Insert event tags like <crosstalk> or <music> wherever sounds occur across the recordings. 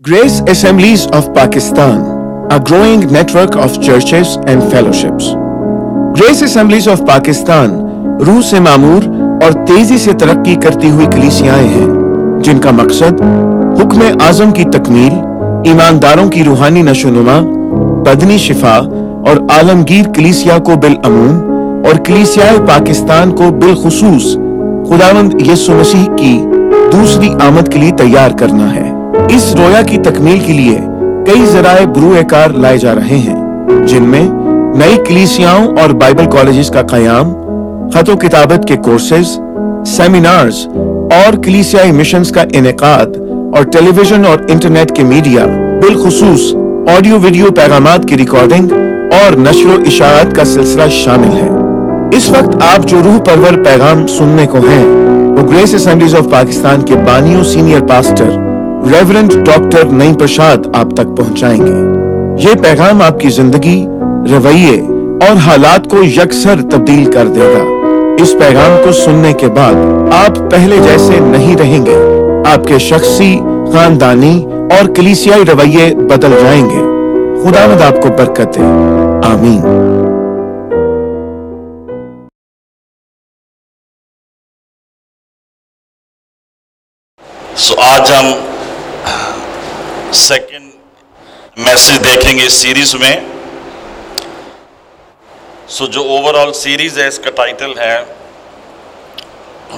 Grace Assemblies of Pakistan, a growing network of churches and fellowships. Grace Assemblies of Pakistan روح سے معمور اور تیزی سے ترقی کرتی ہوئی کلیسیائیں ہیں جن کا مقصد حکم اعظم کی تکمیل ایمانداروں کی روحانی نشونما، بدنی شفا اور عالمگیر کلیسیا کو بالعموم اور کلیسیائے پاکستان کو بالخصوص خداوند یسو مسیح کی دوسری آمد کے لیے تیار کرنا ہے اس رویا کی تکمیل کے لیے کئی ذرائع بروئے کار لائے جا رہے ہیں، جن میں نئی کلیسیاں اور بائبل کالجز کا قیام، خط و کتابت کے کورسز سیمینارز اور کلیسیائی مشنز کا انعقاد اور ٹیلی ویژن اور انٹرنیٹ کے میڈیا بالخصوص آڈیو ویڈیو پیغامات کی ریکارڈنگ اور نشر و اشاعت کا سلسلہ شامل ہے۔ اس وقت آپ جو روح پرور پیغام سننے کو ہیں، وہ گریس اسمبلیز آف پاکستان کے بانیوں سینئر پاسٹر ریورنڈ ڈاکٹر نئی پرشاد آپ تک پہنچائیں گے۔ یہ پیغام آپ کی زندگی، رویے اور حالات کو یکسر تبدیل کر دے گا۔ اس پیغام کو سننے کے بعد آپ پہلے جیسے نہیں رہیں گے۔ آپ کے شخصی، خاندانی اور کلیسیائی رویے بدل جائیں گے۔ خدا مد آپ کو برکت دے۔ آمین۔ سو آج ہم سے دیکھیں گے اس سیریز میں۔ سو so جو اوور آل سیریز ہے، اس کا ٹائٹل ہے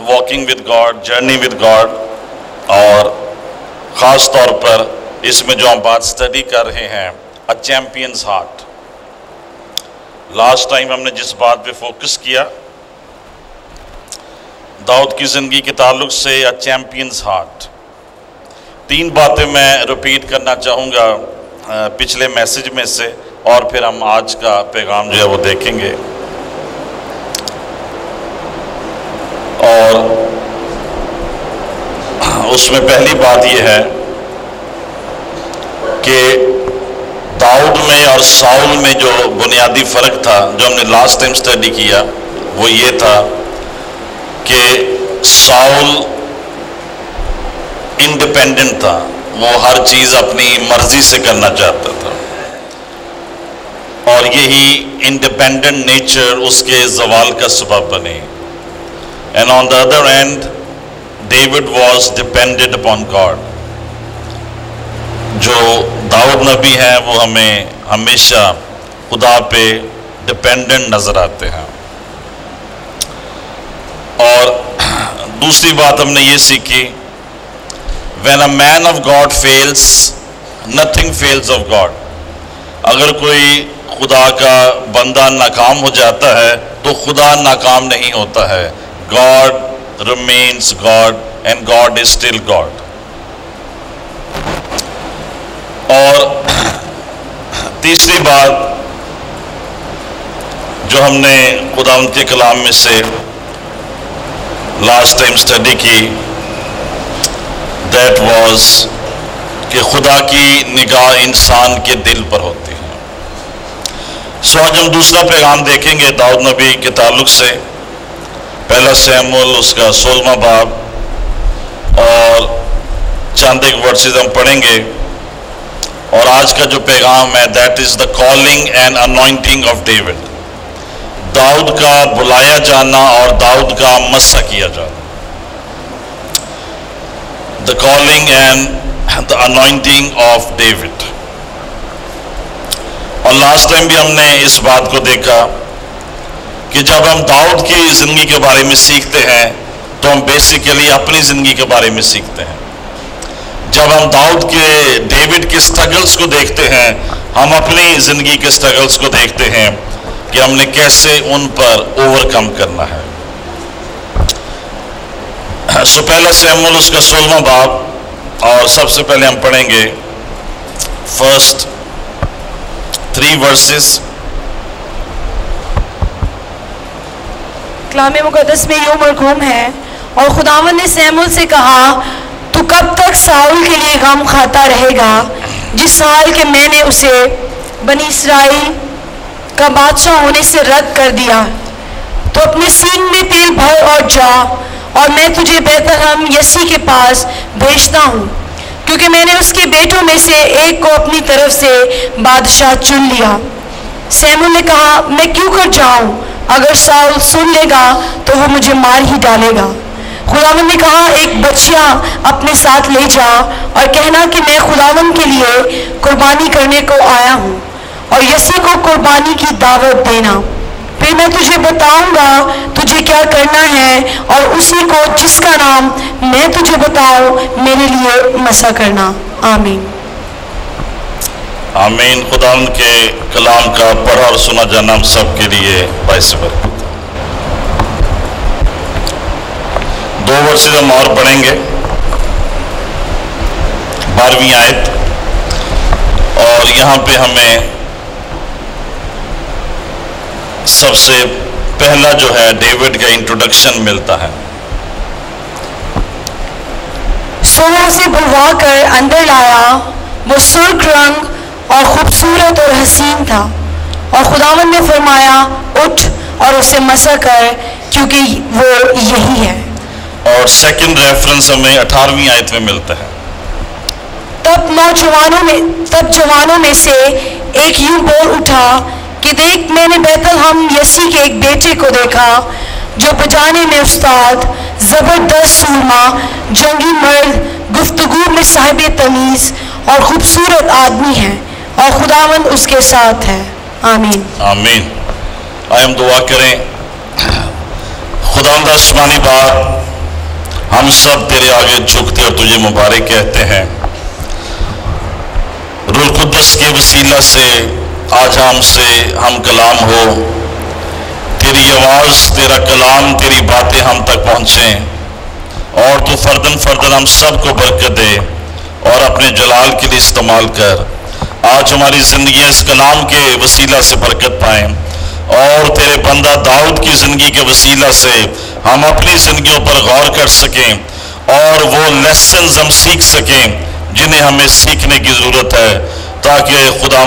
walking with God journey with God اور خاص طور پر اس میں جو ہم بات اسٹڈی کر رہے ہیں a champion's heart last time ہم نے جس بات پہ فوکس کیا، داؤد کی زندگی کے تعلق سے اے چیمپئنز ہارٹ تین باتیں میں رپیٹ کرنا چاہوں گا۔ پچھلے میسج میں سے اور پھر ہم آج کا پیغام جو ہے وہ دیکھیں گے۔ اور اس میں پہلی بات یہ ہے کہ داؤد میں اور ساؤل میں جو بنیادی فرق تھا، جو ہم نے لاسٹ ٹائم اسٹڈی کیا، وہ یہ تھا کہ ساؤل انڈیپینڈنٹ تھا۔ وہ ہر چیز اپنی مرضی سے کرنا چاہتا تھا۔ اور یہی انڈیپینڈنٹ نیچر اس کے زوال کا سبب بنے۔ And on the other end David was depended upon God جو داؤد نبی ہیں، وہ ہمیں ہمیشہ خدا پہ ڈپینڈنٹ نظر آتے ہیں۔ اور دوسری بات ہم نے یہ سیکھی when a man of God fails nothing fails of God اگر کوئی خدا کا بندہ ناکام ہو جاتا ہے تو خدا ناکام نہیں ہوتا ہے۔ God remains God and God is still God اور تیسری بات جو ہم نے خدا ان کے کلام میں سے لاسٹ ٹائم اسٹڈی کی دیٹ واز کہ خدا کی نگاہ انسان کے دل پر ہوتی ہے۔ سو آج ہم دوسرا پیغام دیکھیں گے داؤد نبی کے تعلق سے۔ پہلا سیمول، اس کا سولما باب۔ اور چند ایک ورسز ہم پڑھیں گے۔ اور آج کا جو پیغام ہے that is the calling and anointing of David Dawood کا بلایا جانا اور داؤد کا مسا کیا جانا۔ the calling and the anointing of David. اور لاسٹ ٹائم بھی ہم نے اس بات کو دیکھا کہ جب ہم داؤد کی زندگی کے بارے میں سیکھتے ہیں تو ہم بیسیکلی اپنی زندگی کے بارے میں سیکھتے ہیں۔ جب ہم داؤد کے ڈیوڈ کے سٹرگلز کو دیکھتے ہیں، ہم اپنی زندگی کے سٹرگلز کو دیکھتے ہیں کہ ہم نے کیسے ان پر اوور کم کرنا ہے۔ سو سے سیمول اس کا سولہواں باب اور سب سے پہلے ہم پڑھیں گے فرسٹ تھری ورسز کلام مقدس میں یوں مرغوم ہے، اور خداون نے سیمول سے کہا، تو کب تک ساؤل کے لیے غم کھاتا رہے گا؟ جس سال کے میں نے اسے بنی اسرائیل کا بادشاہ ہونے سے رد کر دیا۔ تو اپنے سینگ میں تیل بھر اور جا۔ اور میں تجھے بیت الحم یسی کے پاس بھیجتا ہوں۔ کیونکہ میں نے اس کے بیٹوں میں سے ایک کو اپنی طرف سے بادشاہ چن لیا۔ سیمون نے کہا، میں کیوں کر جاؤں؟ اگر ساؤل سن لے گا تو وہ مجھے مار ہی ڈالے گا۔ خداون نے کہا، ایک بچیا اپنے ساتھ لے جا اور کہنا کہ میں خداون کے لیے قربانی کرنے کو آیا ہوں اور یسی کو قربانی کی دعوت دینا۔ پھر میں تجھے بتاؤں گا تجھے کیا کرنا ہے اور اسی کو جس کا نام میں تجھے بتاؤں میرے لیے مسا کرنا۔ آمین۔ آمین۔ خدا ان کے کلام کا پڑھا اور سنا جانا ہم سب کے لیے باعث برکت دو ورسز ہم اور پڑھیں گے۔ بارہویں آیت۔ اور یہاں پہ ہمیں سب سے پہلا جو ہے ڈیوڈ کا انٹروڈکشن ملتا ہے۔ سونا سے بھوا کر اندر لایا وہ سرخ رنگ اور خوبصورت اور حسین تھا۔ اور خداون نے فرمایا اٹھ اور اسے مسا کر کیونکہ وہ یہی ہے۔ اور سیکنڈ ریفرنس ہمیں اٹھارویں آیت میں ملتا ہے۔ تب نوجوانوں میں تب جوانوں میں سے ایک یوں بول اٹھا کہ دیکھ، میں نے بیت الحم یسی کے ایک بیٹے کو دیکھا، جو بجانے میں استاد، زبردست سورما، جنگی مرد، گفتگو میں صاحب تمیز اور خوبصورت آدمی ہے اور خداوند اس کے ساتھ ہے۔ آمین۔ آمین۔ آئے ہم دعا کریں۔ خداوند آسمانی بات، ہم سب تیرے آگے جھکتے اور تجھے مبارک کہتے ہیں۔ رول قدس کے وسیلہ سے آج ہم سے ہم کلام ہو، تیری آواز، تیرا کلام، تیری باتیں ہم تک پہنچیں۔ اور تو فردن فردن ہم سب کو برکت دے اور اپنے جلال کے لیے استعمال کر۔ آج ہماری زندگی اس کلام کے وسیلہ سے برکت پائیں۔ اور تیرے بندہ داؤد کی زندگی کے وسیلہ سے ہم اپنی زندگیوں پر غور کر سکیں اور وہ لیسنز ہم سیکھ سکیں جنہیں ہمیں سیکھنے کی ضرورت ہے، تاکہ خدا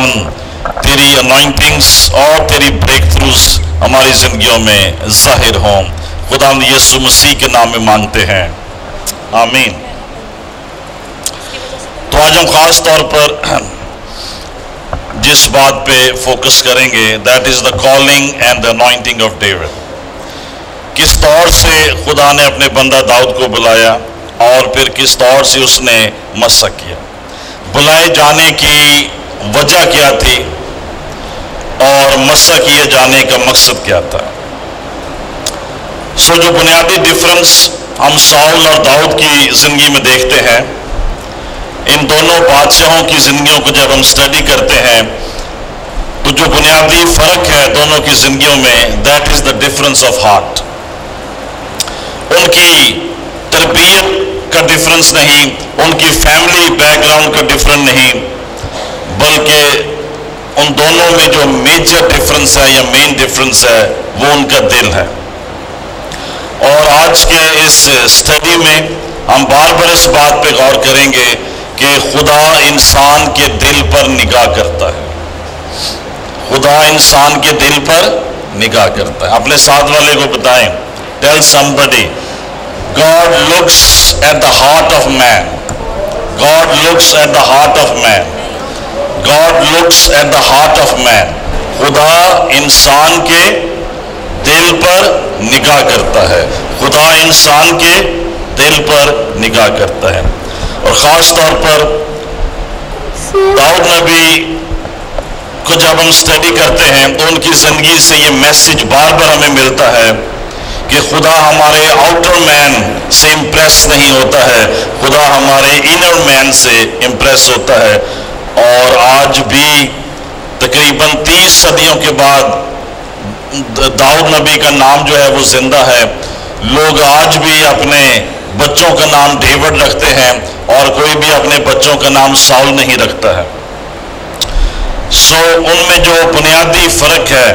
تیری انوائنٹنگز اور تیری بریک تھروز ہماری زندگیوں میں ظاہر ہوں۔ خدا ہم یسو مسیح کے نام میں مانگتے ہیں۔ آمین۔ تو آج ہم خاص طور پر جس بات پہ فوکس کریں گے that is the calling and the anointing of David کس طور سے خدا نے اپنے بندہ داؤد کو بلایا اور پھر کس طور سے اس نے مسح کیا۔ بلائے جانے کی وجہ کیا تھی اور مسئلہ کیے جانے کا مقصد کیا تھا؟ سو جو بنیادی ڈفرنس ہم ساؤل اور داؤد کی زندگی میں دیکھتے ہیں، ان دونوں بادشاہوں کی زندگیوں کو جب ہم اسٹڈی کرتے ہیں، تو جو بنیادی فرق ہے دونوں کی زندگیوں میں that is the difference of heart ان کی تربیت کا ڈفرنس نہیں، ان کی فیملی بیک گراؤنڈ کا ڈفرنس نہیں بلکہ ان دونوں میں جو میجر ڈفرنس ہے یا مین ڈفرنس ہے وہ ان کا دل ہے۔ اور آج کے اس اسٹڈی میں ہم بار بار اس بات پہ غور کریں گے کہ خدا انسان کے دل پر نگاہ کرتا ہے۔ خدا انسان کے دل پر نگاہ کرتا ہے۔ اپنے ساتھ والے کو بتائیں۔ Tell somebody God looks at the heart of man God looks at the heart of man God looks at the heart of man خدا انسان کے دل پر نگاہ کرتا ہے. خدا انسان کے دل پر نگاہ کرتا ہے. اور خاص طور پر داؤد نبی کو جب ہم اسٹڈی کرتے ہیں تو ان کی زندگی سے یہ میسج بار بار ہمیں ملتا ہے کہ خدا ہمارے آؤٹر مین سے امپریس نہیں ہوتا ہے. خدا ہمارے انر مین سے امپریس ہوتا ہے. اور آج بھی تقریباً تیس صدیوں کے بعد داؤد نبی کا نام جو ہے وہ زندہ ہے۔ لوگ آج بھی اپنے بچوں کا نام ڈیوڈ رکھتے ہیں اور کوئی بھی اپنے بچوں کا نام ساؤل نہیں رکھتا ہے۔ سو ان میں جو بنیادی فرق ہے،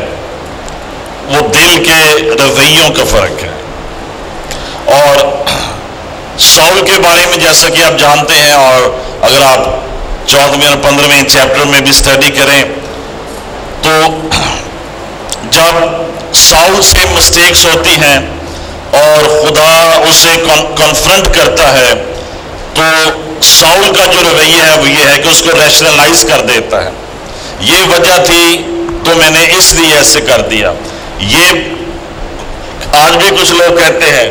وہ دل کے رویوں کا فرق ہے۔ اور ساؤل کے بارے میں جیسا کہ آپ جانتے ہیں اور اگر آپ چودویں اور پندرہویں چیپٹر میں بھی اسٹڈی کریں، تو جب ساؤ سے مسٹیکس ہوتی ہیں اور خدا اسے کنفرنٹ کرتا ہے، تو ساؤل کا جو رویہ ہے وہ یہ ہے کہ اس کو ریشنلائز کر دیتا ہے۔ یہ وجہ تھی تو میں نے اس لیے ایسے کر دیا۔ یہ آج بھی کچھ لوگ کہتے ہیں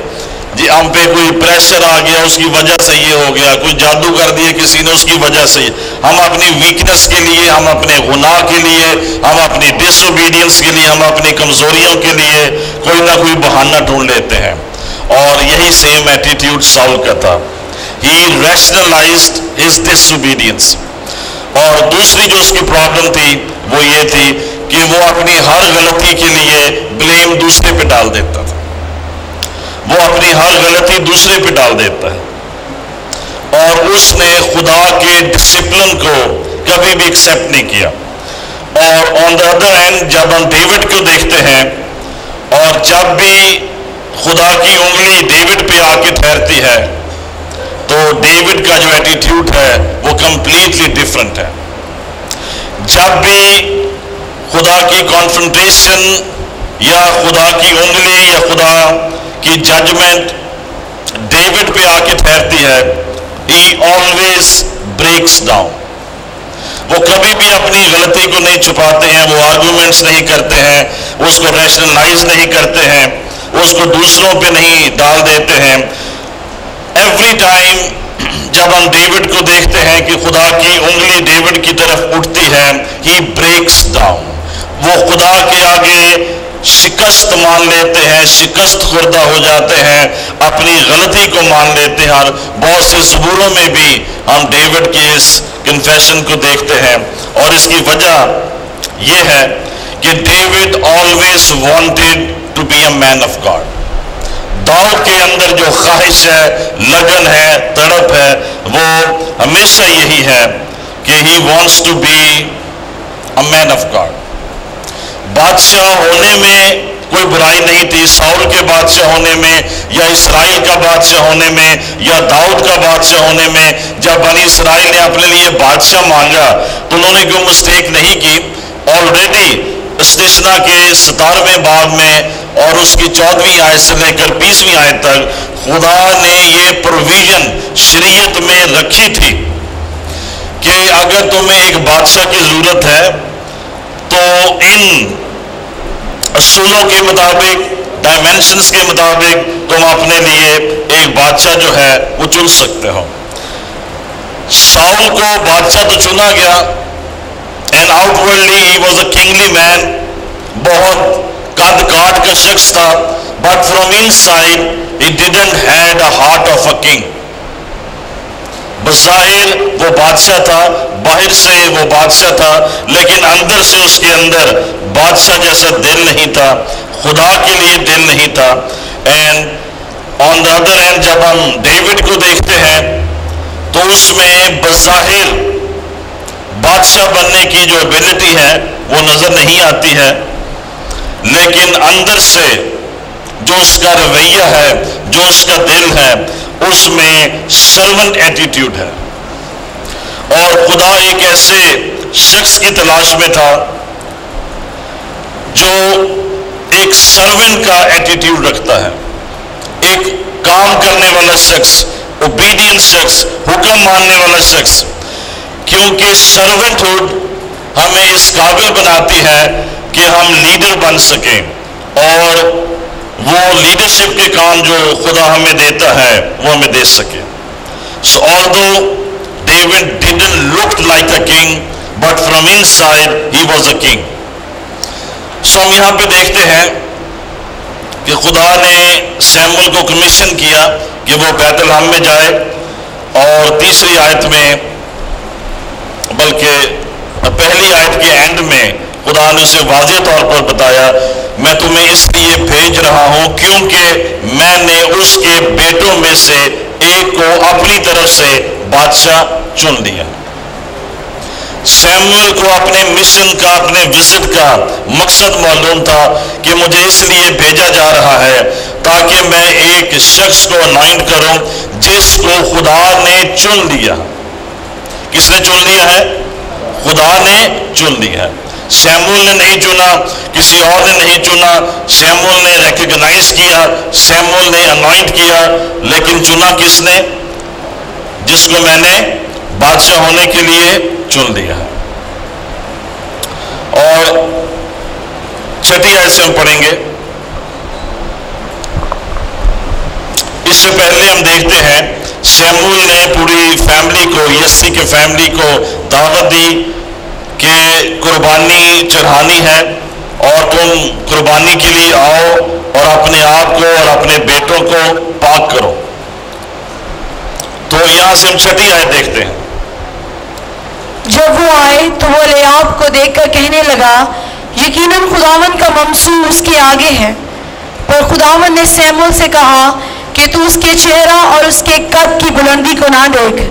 جی ہم پہ کوئی پریشر آ گیا، اس کی وجہ سے یہ ہو گیا، کوئی جادو کر دیا کسی نے، اس کی وجہ سے۔ ہم اپنی ویکنس کے لیے، ہم اپنے گناہ کے لیے، ہم اپنی ڈس اوبیڈینس کے لیے، ہم اپنی کمزوریوں کے لیے کوئی نہ کوئی بہانہ ڈھونڈ لیتے ہیں۔ اور یہی سیم ایٹیٹیوڈ سالو کا تھا۔ ہی ریشنلائزڈ ہز ڈس اوبیڈینس اور دوسری جو اس کی پرابلم تھی، وہ یہ تھی کہ وہ اپنی ہر غلطی کے لیے بلیم دوسرے پہ ڈال دیتا۔ وہ اپنی ہر غلطی دوسرے پہ ڈال دیتا ہے۔ اور اس نے خدا کے ڈسپلن کو کبھی بھی ایکسیپٹ نہیں کیا۔ اور آن دا ادر اینڈ جب ہم ڈیوڈ کو دیکھتے ہیں، اور جب بھی خدا کی انگلی ڈیوڈ پہ آ کے ٹھہرتی ہے، تو ڈیوڈ کا جو ایٹیٹیوڈ ہے، وہ کمپلیٹلی ڈفرنٹ ہے۔ جب بھی خدا کی کانفنٹریشن یا خدا کی انگلی یا خدا کی ججمنٹ ڈیوڈ پہ آ کے ٹھہرتی ہے ہی آلویز بریکس ڈاؤن وہ کبھی بھی اپنی غلطی کو نہیں چھپاتے ہیں، وہ آرگومنٹس نہیں کرتے ہیں، اس کو ریشنلائز نہیں کرتے ہیں، اس کو دوسروں پہ نہیں ڈال دیتے ہیں. ایوری ٹائم جب ہم ڈیوڈ کو دیکھتے ہیں کہ خدا کی انگلی ڈیوڈ کی طرف اٹھتی ہے ہی بریکس ڈاؤن وہ خدا کے آگے شکست مان لیتے ہیں، شکست خوردہ ہو جاتے ہیں، اپنی غلطی کو مان لیتے ہیں اور بہت سے زبوروں میں بھی ہم ڈیوڈ کی اس کنفیشن کو دیکھتے ہیں۔ اور اس کی وجہ یہ ہے کہ David always wanted to be a man of God Dawood کے اندر جو خواہش ہے، لگن ہے، تڑپ ہے، وہ ہمیشہ یہی ہے کہ he wants to be a man of God بادشاہ ہونے میں کوئی برائی نہیں تھی، ساؤل کے بادشاہ ہونے میں یا اسرائیل کا بادشاہ ہونے میں یا داؤد کا بادشاہ ہونے میں جب بنی اسرائیل نے اپنے لیے بادشاہ مانگا تو انہوں نے کوئی مسٹیک نہیں کی۔ آلریڈی استثنا کے ستارویں باغ میں اور اس کی چودویں آیت سے لے کر بیسویں آیت تک خدا نے یہ پروویژن شریعت میں رکھی تھی کہ اگر تمہیں ایک بادشاہ کی ضرورت ہے تو ان اصولوں کے مطابق ڈائمینشنز کے مطابق تم اپنے لیے ایک بادشاہ جو ہے وہ چن سکتے ہو۔ ساؤل کو بادشاہ تو چنا گیا and outwardly he was a kingly man بہت قد کاٹ کا شخص تھا but from inside he didn't had a heart of a king بظاہر وہ بادشاہ تھا، باہر سے وہ بادشاہ تھا، لیکن اندر سے اس کے اندر بادشاہ جیسا دل نہیں تھا، خدا کے لیے دل نہیں تھا۔ And on the other end جب ہم ڈیوڈ کو دیکھتے ہیں، تو اس میں بظاہر بادشاہ بننے کی جو ابیلٹی ہے، وہ نظر نہیں آتی ہے۔ لیکن اندر سے جو اس کا رویہ ہے، جو اس کا دل ہے اس میں سرونٹ ایٹیٹیوڈ ہے۔ اور خدا ایک ایسے شخص کی تلاش میں تھا جو ایک سرونٹ کا ایٹیٹیوڈ رکھتا ہے۔ ایک کام کرنے والا شخص اوبیڈین شخص، حکم ماننے والا شخص۔ کیونکہ سرونٹ ہوڈ ہمیں اس قابل بناتی ہے کہ ہم لیڈر بن سکیں۔ اور وہ لیڈرشپ کے کام جو خدا ہمیں دیتا ہے، وہ ہمیں دے سکے۔ So although David didn't look like a king but from inside he was a king so ہم یہاں پہ دیکھتے ہیں کہ خدا نے سیمول کو کمیشن کیا کہ وہ بیت الحم میں جائے اور تیسری آیت میں، بلکہ پہلی آیت کے اینڈ میں خدا نے اسے واضح طور پر بتایا، میں تمہیں اس لیے بھیج رہا ہوں کیونکہ میں نے اس کے بیٹوں میں سے ایک کو اپنی طرف سے بادشاہ چن لیا۔ سیمول کو اپنے مشن کا اپنے وزٹ کا مقصد معلوم تھا کہ مجھے اس لیے بھیجا جا رہا ہے تاکہ میں ایک شخص کو انائنٹ کروں جس کو خدا نے چن لیا۔ کس نے چن لیا ہے؟ خدا نے چن لیا۔ ہے سیمول نے نہیں چنا، کسی اور نے نہیں چنا۔ سیمول نے ریکگنائز کیا، سیمول نے انوائنٹ کیا، لیکن چنا کس نے؟ جس کو میں نے بادشاہ ہونے کے لیے چن لیا۔ ہے اور چھٹی آیت سے ہم پڑھیں گے۔ اس سے پہلے ہم دیکھتے ہیں، سیمول نے پوری فیملی کو یسی کے فیملی کو دعوت دی۔ کہ قربانی چڑھانی ہے اور تم قربانی کے لیے آؤ اور اپنے آپ کو اور اپنے بیٹوں کو پاک کرو۔ تو یہاں سے ہم چھٹی آئے دیکھتے ہیں۔ جب وہ آئے تو وہ لیاب کو دیکھ کر کہنے لگا، یقیناً خداون کا ممسو اس کے آگے ہے۔ پر خداون نے سیمول سے کہا کہ تو اس کے چہرہ اور اس کے قد کی بلندی کو نہ دیکھ،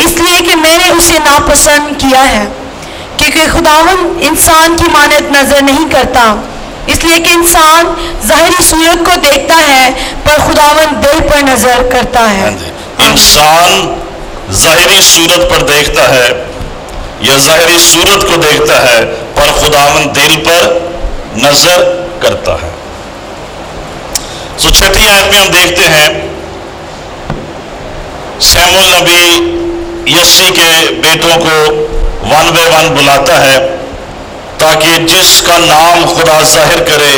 اس لیے کہ میں نے اسے ناپسند کیا ہے۔ کیونکہ خداون انسان کی مانت نظر نہیں کرتا۔ اس لیے کہ انسان ظاہری صورت کو دیکھتا ہے، پر خداون دل پر نظر کرتا ہے۔ ہاں جی۔ انسان ظاہری صورت پر دیکھتا ہے یا ظاہری صورت کو دیکھتا ہے، پر خداون دل پر نظر کرتا ہے۔ سو چھٹی آیت میں ہم دیکھتے ہیں سیم النبی یسی کے بیٹوں کو ون بائی ون بلاتا ہے تاکہ جس کا نام خدا ظاہر کرے،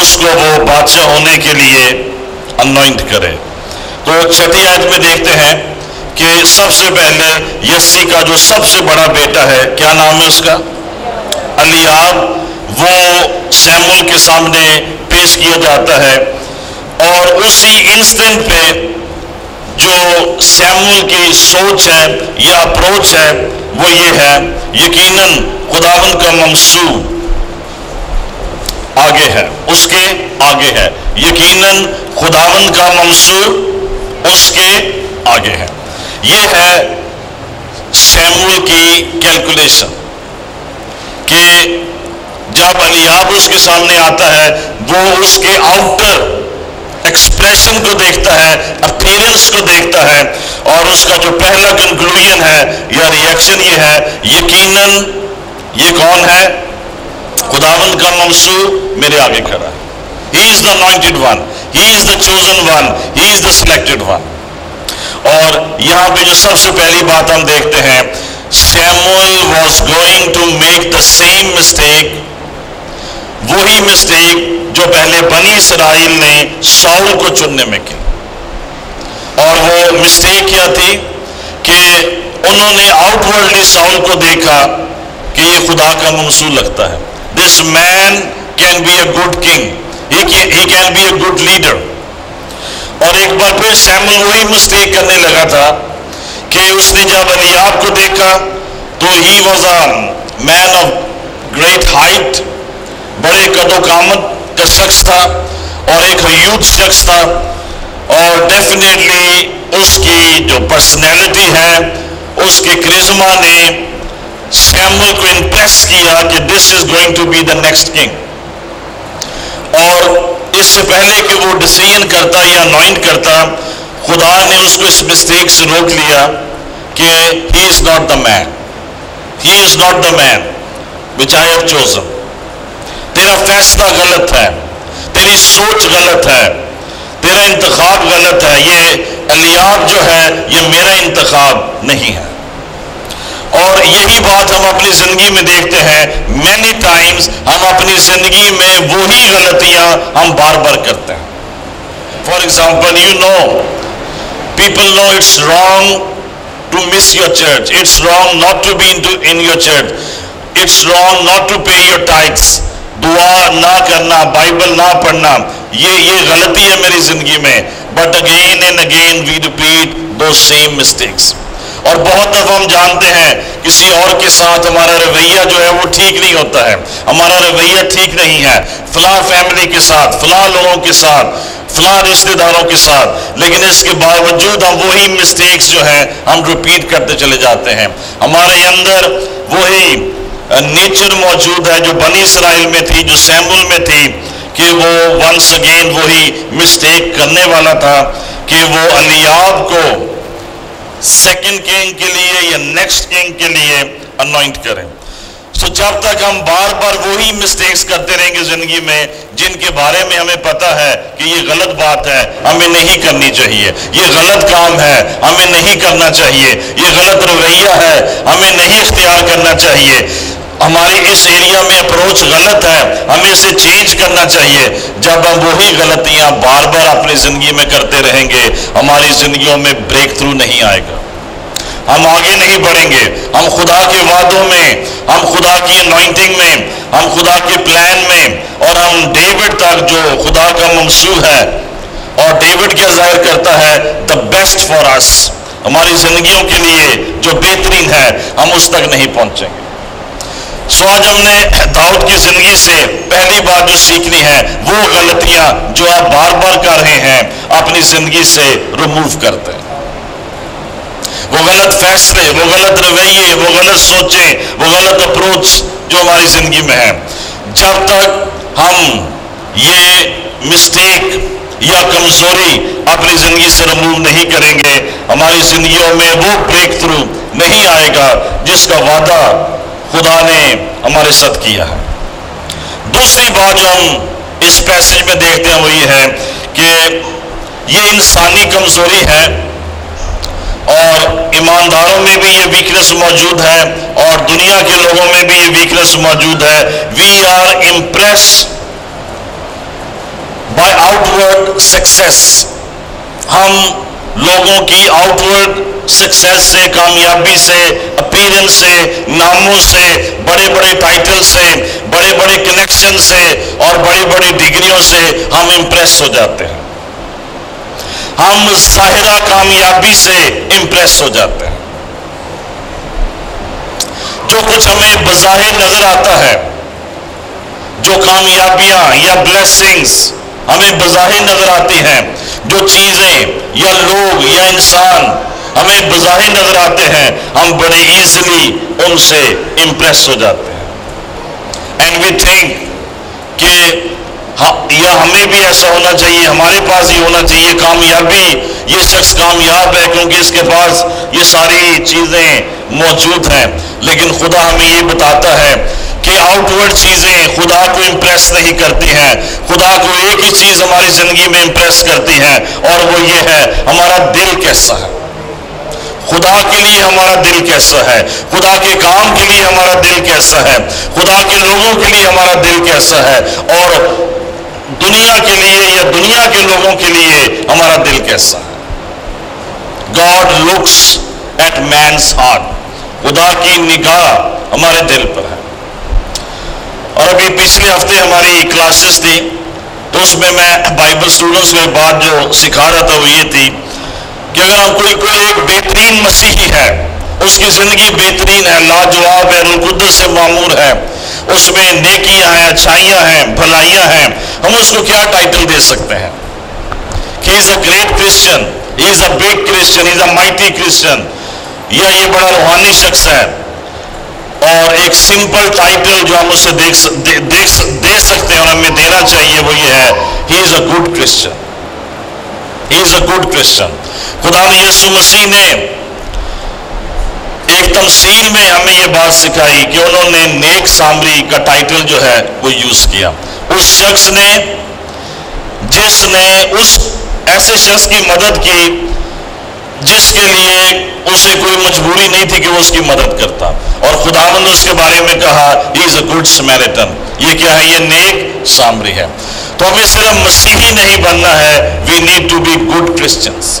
اس کو وہ بادشاہ ہونے کے لیے انوائنٹ کرے۔ تو چھٹی آیت میں دیکھتے ہیں کہ سب سے پہلے یسی کا جو سب سے بڑا بیٹا ہے، کیا نام ہے اس کا؟ الیاب وہ سیمول کے سامنے پیش کیا جاتا ہے اور اسی انسٹنٹ پہ جو سیمول کی سوچ ہے یا اپروچ ہے، وہ یہ ہے، یقیناً خداون کا منصوب آگے ہے، اس کے آگے ہے۔ یقیناً خداون کا منصوب اس کے آگے ہے۔ یہ ہے سیمول کی کیلکولیشن کہ جب الیاب اس کے سامنے آتا ہے، وہ اس کے آؤٹر ایکسپریشن کو دیکھتا ہے اپیرنس کو دیکھتا ہے اور اس کا جو پہلا کنکلوژن ہے یا ریئیکشن یہ ہے، یقیناً یہ کون ہے؟ خداون کا منصوب میرے آگے کھڑا ہے۔ He is the anointed one he is the chosen one he is the selected one اور یہاں پہ جو سب سے پہلی بات ہم دیکھتے ہیں Samuel was going to make the same mistake وہی مسٹیک جو پہلے بنی اسرائیل نے ساؤل کو چننے میں کی۔ اور وہ مسٹیک کیا تھی کہ انہوں نے آؤٹ ورلڈلی ساؤل کو دیکھا کہ یہ خدا کا منصول لگتا ہے۔ This man can be a good king he can be a good leader اور ایک بار پھر سیمل وہی مسٹیک کرنے لگا تھا کہ اس نے جب الیاب کو دیکھا تو he was a man of great height بڑے قد و کامت کا شخص تھا اور ایک یوتھ شخص تھا اور ڈیفینیٹلی اس کی جو پرسنالٹی ہے، اس کے کرزما نے سیمل کو امپریس کیا کہ this is going to be the next king اور اس سے پہلے کہ وہ ڈسیزن کرتا یا نوائنٹ کرتا، خدا نے اس کو اس مسٹیک سے روک لیا کہ he is not the man he is not the man which I have chosen تیرا فیصلہ غلط ہے، تیری سوچ غلط ہے، تیرا انتخاب غلط ہے، یہ الیاب جو ہے، یہ میرا انتخاب نہیں ہے۔ اور یہی بات ہم اپنی زندگی میں دیکھتے ہیں مینی ٹائمز ہم اپنی زندگی میں وہی غلطیاں ہم بار بار کرتے ہیں۔ For example you know people know it's wrong to miss your church it's wrong not to be in your church it's wrong not to pay your tithes دعا نہ کرنا، بائبل نہ پڑھنا، یہ یہ غلطی ہے میری زندگی میں۔ But again and again we repeat the same mistakes اور بہت دفعہ ہم جانتے ہیں، کسی اور کے ساتھ ہمارا رویہ جو ہے وہ ٹھیک نہیں ہوتا ہے۔ ہمارا رویہ ٹھیک نہیں ہے۔ فلاں فیملی کے ساتھ، فلاں لوگوں کے ساتھ، فلاں رشتے داروں کے ساتھ۔ لیکن اس کے باوجود ہم وہی مسٹیکس جو ہیں، ہم ریپیٹ کرتے چلے جاتے ہیں۔ ہمارے اندر وہی نیچر موجود ہے جو بنی اسرائیل میں تھی، جو سیمبل میں تھی، کہ وہ ونس اگین وہی مسٹیک کرنے والا تھا، کہ وہ الیاب کو سیکنڈ کنگ کے لیے یا نیکسٹ کنگ کے لیے انوائنٹ کریں۔ سو جب تک ہم بار بار وہی مسٹیکس کرتے رہیں گے زندگی میں، جن کے بارے میں ہمیں پتا ہے کہ یہ غلط بات ہے، ہمیں نہیں کرنی چاہیے۔ یہ غلط کام ہے، ہمیں نہیں کرنا چاہیے۔ یہ غلط رویہ ہے، ہمیں نہیں اختیار کرنا چاہیے۔ ہماری اس ایریا میں اپروچ غلط ہے، ہمیں اسے چینج کرنا چاہیے۔ جب ہم وہی غلطیاں بار بار اپنی زندگی میں کرتے رہیں گے، ہماری زندگیوں میں بریک تھرو نہیں آئے گا۔ ہم آگے نہیں بڑھیں گے۔ ہم خدا کے وعدوں میں، ہم خدا کی انوائنٹنگ میں، ہم خدا کے پلان میں۔ اور ہم ڈیوڈ تک جو خدا کا ممسو ہے اور ڈیوڈ کیا ظاہر کرتا ہے دا بیسٹ فار اس ہماری زندگیوں کے لیے جو بہترین ہے، ہم اس تک نہیں پہنچیں گے۔ سو آج ہم نے داؤد کی زندگی سے پہلی بات جو سیکھنی ہے، وہ غلطیاں جو آپ بار بار کر رہے ہیں، اپنی زندگی سے ریموو کرتے ہیں وہ غلط فیصلے وہ غلط رویے، وہ غلط سوچیں، وہ غلط اپروچ جو ہماری زندگی میں ہے۔ جب تک ہم یہ مسٹیک یا کمزوری اپنی زندگی سے رموو نہیں کریں گے، ہماری زندگیوں میں وہ بریک تھرو نہیں آئے گا جس کا وعدہ خدا نے ہمارے ساتھ کیا ہے۔ دوسری بات جو ہم اس پیسج میں دیکھتے ہیں، وہ یہ ہے کہ یہ انسانی کمزوری ہے۔ اور ایمانداروں میں بھی یہ ویکنس موجود ہے اور دنیا کے لوگوں میں بھی یہ ویکنس موجود ہے۔ We are impress by outward success ہم لوگوں کی آؤٹ ورڈ سکسیس سے، کامیابی سے اپیرنس سے، ناموں سے بڑے بڑے ٹائٹل سے بڑے بڑے کنیکشن سے اور بڑی بڑی ڈگریوں سے ہم امپریس ہو جاتے ہیں۔ ہم ظاہرہ کامیابی سے امپریس ہو جاتے ہیں۔ جو کچھ ہمیں بظاہر نظر آتا ہے، جو کامیابیاں یا بلیسنگز ہمیں بظاہر نظر آتی ہیں، جو چیزیں یا لوگ یا انسان ہمیں بظاہر نظر آتے ہیں، ہم بڑے ایزلی ان سے امپریس ہو جاتے ہیں۔ اینڈ وی تھنک کہ یا ہمیں بھی ایسا ہونا چاہیے، ہمارے پاس ہی ہونا چاہیے، کامیابی، یہ شخص کامیاب ہے کیونکہ اس کے پاس یہ ساری چیزیں موجود ہیں۔ لیکن خدا ہمیں یہ بتاتا ہے کہ آؤٹ ورڈ چیزیں خدا کو امپریس نہیں کرتی ہیں۔ خدا کو ایک ہی چیز ہماری زندگی میں امپریس کرتی ہیں اور وہ یہ ہے، ہمارا دل کیسا ہے؟ خدا کے لیے ہمارا دل کیسا ہے؟ خدا کے کام کے لیے ہمارا دل کیسا ہے؟ خدا کے لوگوں کے لیے ہمارا دل کیسا ہے؟ اور دنیا کے لیے یا دنیا کے لوگوں کے لیے ہمارا دل کیسا ہے؟ God looks at man's heart خدا کی نگاہ ہمارے دل پر ہے۔ اور ابھی پچھلے ہفتے ہماری کلاسز تھی، تو اس میں میں بائبل اسٹوڈنٹس کو بات جو سکھا رہا تھا وہ یہ تھی کہ اگر ہم کوئی کوئی ایک بہترین مسیحی ہے، اس کی زندگی بہترین ہے، لاجواب ہے القدس سے معمور ہے اس میں نیکیاں ہیں، اچھائیاں ہیں، بھلائیاں ہیں۔ ہم اس کو کیا ٹائٹل دے سکتے ہیں؟ کہ is a great Christian is a big Christian is a mighty Christian یا یہ بڑا روحانی شخص ہے۔ اور ایک سمپل ٹائٹل جو ہم اسے دے سکتے ہیں اور ہمیں دینا چاہیے وہ یہ ہے he is a good Christian he is a good Christian خدا نے یسو مسیح نے ایک تمثیل میں ہمیں یہ بات سکھائی کہ انہوں نے نیک سامری کا ٹائٹل جو ہے وہ یوز کیا۔ اس شخص نے، جس نے اس ایسے شخص کی مدد کی جس کے لیے اسے کوئی مجبوری نہیں تھی کہ وہ اس کی مدد کرتا۔ اور خدا نے اس کے بارے میں کہا از اے گڈ سمیرٹن یہ کیا ہے؟ یہ نیک سامری ہے۔ تو ہمیں صرف مسیحی نہیں بننا ہے we need to be good Christians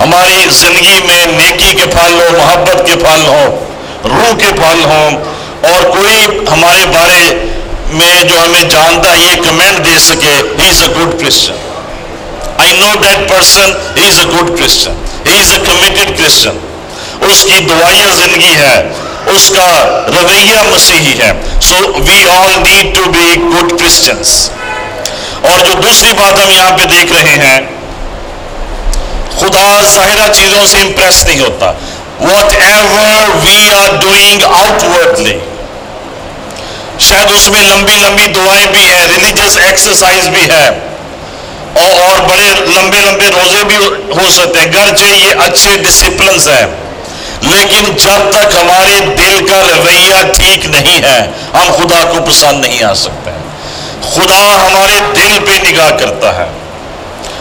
ہماری زندگی میں نیکی کے پھل ہو محبت کے پھل ہوں، روح کے پھل ہوں، اور کوئی ہمارے بارے میں جو ہمیں جانتا ہے، یہ کمنٹ دے سکے he is a good Christian I know that person he is a good Christian he is a committed Christian اس کی دعائیہ زندگی ہے، اس کا رویہ مسیحی ہے۔ So we all need to be good Christians اور جو دوسری بات ہم یہاں پہ دیکھ رہے ہیں خدا ظاہرہ چیزوں سے امپریس نہیں ہوتا. Whatever we are doing outwardly شاید اس میں لمبی لمبی دعائیں بھی ہیں ریلیجس ایکسرسائز بھی ہے اور بڑے لمبے لمبے روزے بھی ہو سکتے ہیں، گرچہ یہ اچھے ڈسپلنس ہیں. لیکن جب تک ہمارے دل کا رویہ ٹھیک نہیں ہے، ہم خدا کو پسند نہیں آ سکتے. خدا ہمارے دل پہ نگاہ کرتا ہے۔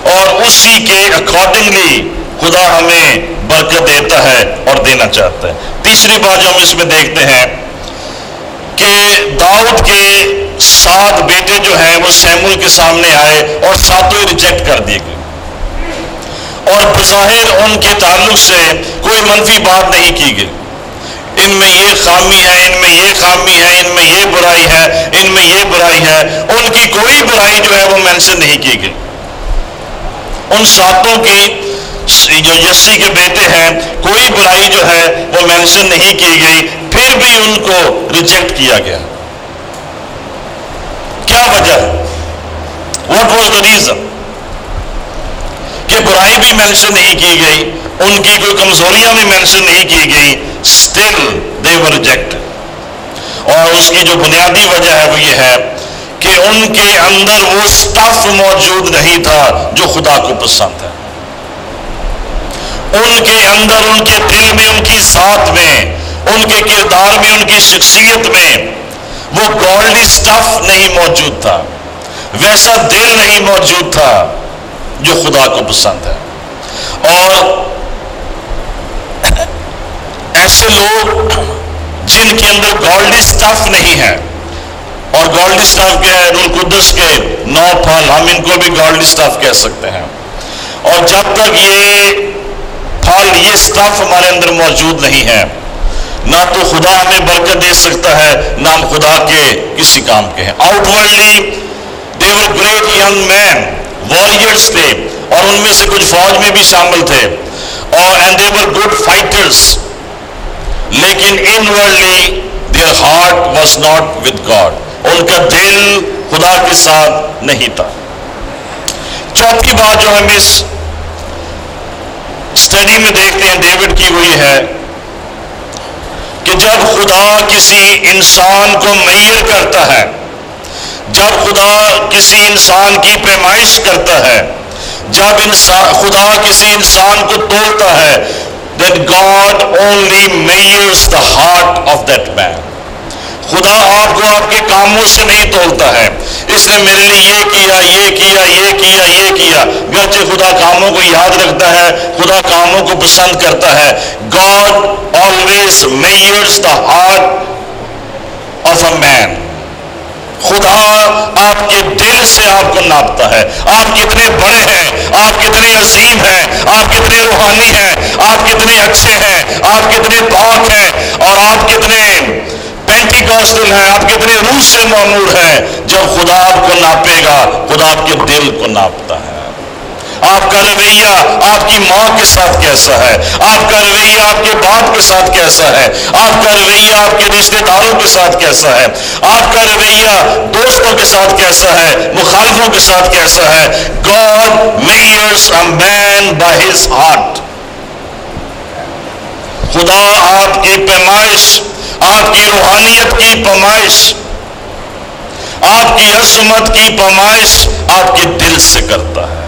اور اسی کے اکارڈنگلی خدا ہمیں برکت دیتا ہے اور دینا چاہتا ہے۔ تیسری بات جو ہم اس میں دیکھتے ہیں کہ داؤد کے سات بیٹے جو ہیں وہ سیمول کے سامنے آئے اور ساتوں ریجیکٹ کر دیے گئے۔ اور بظاہر ان کے تعلق سے کوئی منفی بات نہیں کی گئی۔ ان میں یہ خامی ہے، ان میں یہ خامی ہے، ان میں یہ برائی ہے، ان میں یہ برائی ہے۔ ان کی کوئی برائی جو ہے وہ مینشن نہیں کی گئی۔ ان ساتوں کی جو یسی کے بیٹے ہیں، کوئی برائی جو ہے، وہ مینشن نہیں کی گئی، پھر بھی ان کو ریجیکٹ کیا گیا۔ کیا وجہ ہے؟ واٹ واز دا ریزن کہ برائی بھی مینشن نہیں کی گئی، ان کی کوئی کمزوریاں بھی مینشن نہیں کی گئی اسٹل دے ریجیکٹ اور اس کی جو بنیادی وجہ ہے وہ یہ ہے کہ ان کے اندر وہ سٹف موجود نہیں تھا جو خدا کو پسند ہے۔ ان کے اندر ان کے دل میں، ان کی ذات میں، ان کے کردار میں، ان کی شخصیت میں وہ گولڈی سٹف نہیں موجود تھا۔ ویسا دل نہیں موجود تھا جو خدا کو پسند ہے۔ اور ایسے لوگ جن کے اندر گولڈی سٹف نہیں ہے اور گولڈی سٹف کیا ہے رول قدس کے نو پھل ہم ان کو بھی گولڈی سٹف کہہ سکتے ہیں۔ اور جب تک یہ پھل، یہ سٹف ہمارے اندر موجود نہیں ہے، نہ تو خدا ہمیں برکت دے سکتا ہے، نہ ہم خدا کے کسی کام کے ہیں۔ Outwardly they were great young men warriors تھے، اور ان میں سے کچھ فوج میں بھی شامل تھے۔ اور اینڈ دیور گڈ فائٹرس لیکن inwardly their heart was not with God ان کا دل خدا کے ساتھ نہیں تھا۔ چوتھی بات جو ہم اس اسٹڈی میں دیکھتے ہیں، ڈیوڈ کی وہ یہ ہے کہ جب خدا کسی انسان کو میئر کرتا ہے، جب خدا کسی انسان کی پیمائش کرتا ہے، جب انسان خدا کسی انسان کو توڑتا ہے then God only measures the heart of that man خدا آپ کو آپ کے کاموں سے نہیں تولتا ہے۔ اس نے میرے لیے یہ کیا یہ کیا یہ کیا یہ کیا۔ گرچہ خدا کاموں کو یاد رکھتا ہے، خدا کاموں کو پسند کرتا ہے۔ God always measures the heart of a man خدا آپ کے دل سے آپ کو ناپتا ہے۔ آپ کتنے بڑے ہیں، آپ کتنے عظیم ہیں، آپ کتنے روحانی ہیں، آپ کتنے اچھے ہیں، آپ کتنے پاک ہیں اور آپ کتنے پینٹی کاسٹل ہیں، آپ کتنے روح سے معمور ہیں۔ جب خدا آپ کو ناپے گا، خدا آپ کے دل کو ناپتا ہے۔ آپ کا رویہ آپ کی ماں کے ساتھ کیسا ہے؟ آپ کا رویہ آپ کے باپ کے ساتھ کیسا ہے؟ آپ کا رویہ آپ کے رشتے داروں کے ساتھ کیسا ہے؟ آپ کا رویہ دوستوں کے ساتھ کیسا ہے؟ مخالفوں کے ساتھ کیسا ہے؟ God measures a man by his heart خدا آپ کی پیمائش، آپ کی روحانیت کی پیمائش، آپ کی عظمت کی پیمائش آپ کے دل سے کرتا ہے۔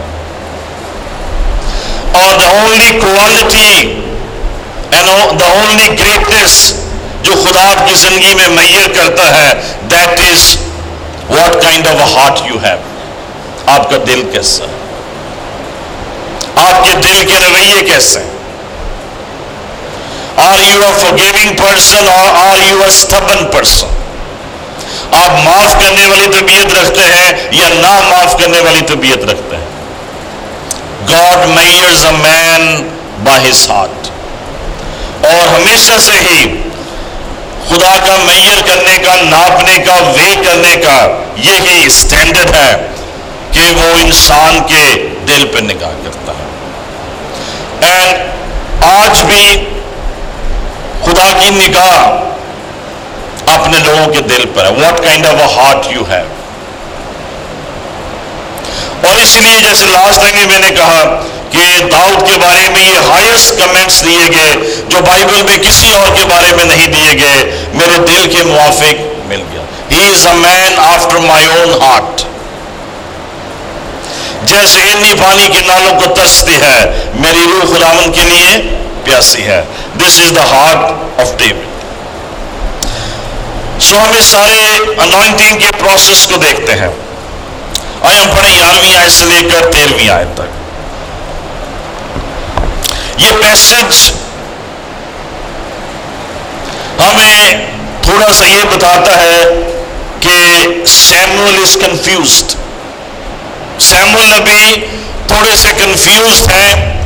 اور the only quality and the only greatness جو خدا آپ کی زندگی میں میئر کرتا ہے that is what kind of heart you have آپ کا دل کیسا؟ ہے آپ کے دل کے رویے کیسے؟ ہیں are you a forgiving person اور are you a stubborn person آپ معاف کرنے والی طبیعت رکھتے ہیں یا نہ معاف کرنے والی طبیعت رکھتے ہیں؟ God measures a man by his heart اور ہمیشہ سے ہی خدا کا میئر کرنے کا، ناپنے کا وے کرنے کا یہی اسٹینڈرڈ ہے کہ وہ انسان کے دل پہ نگاہ کرتا ہے۔ اینڈ آج بھی خدا کی نگاہ اپنے لوگوں کے دل پر ہے۔ What kind of a heart you have اور اس لیے جیسے لاسٹ ٹائم میں نے کہا کہ داؤد کے بارے میں یہ ہائیسٹ کمنٹس دیے گئے جو بائبل میں کسی اور کے بارے میں نہیں دیے گئے، میرے دل کے موافق مل گیا۔ ہی is a main after my own heart جیسے انی پانی کے نالوں کو ترستی ہے میری روح خداون کے لیے پیاسی ہے۔ This is the heart of David so ہم اس سارے انوائنٹنگ کے پروسیس کو دیکھتے ہیں۔ آئے ہم پڑھیں گیارہویں آئے سے لے کر تیرہویں آئے تک۔ یہ پیسج ہمیں تھوڑا سا یہ بتاتا ہے کہ سیمول از کنفیوزڈ سیمول نبی تھوڑے سے کنفیوزڈ ہیں،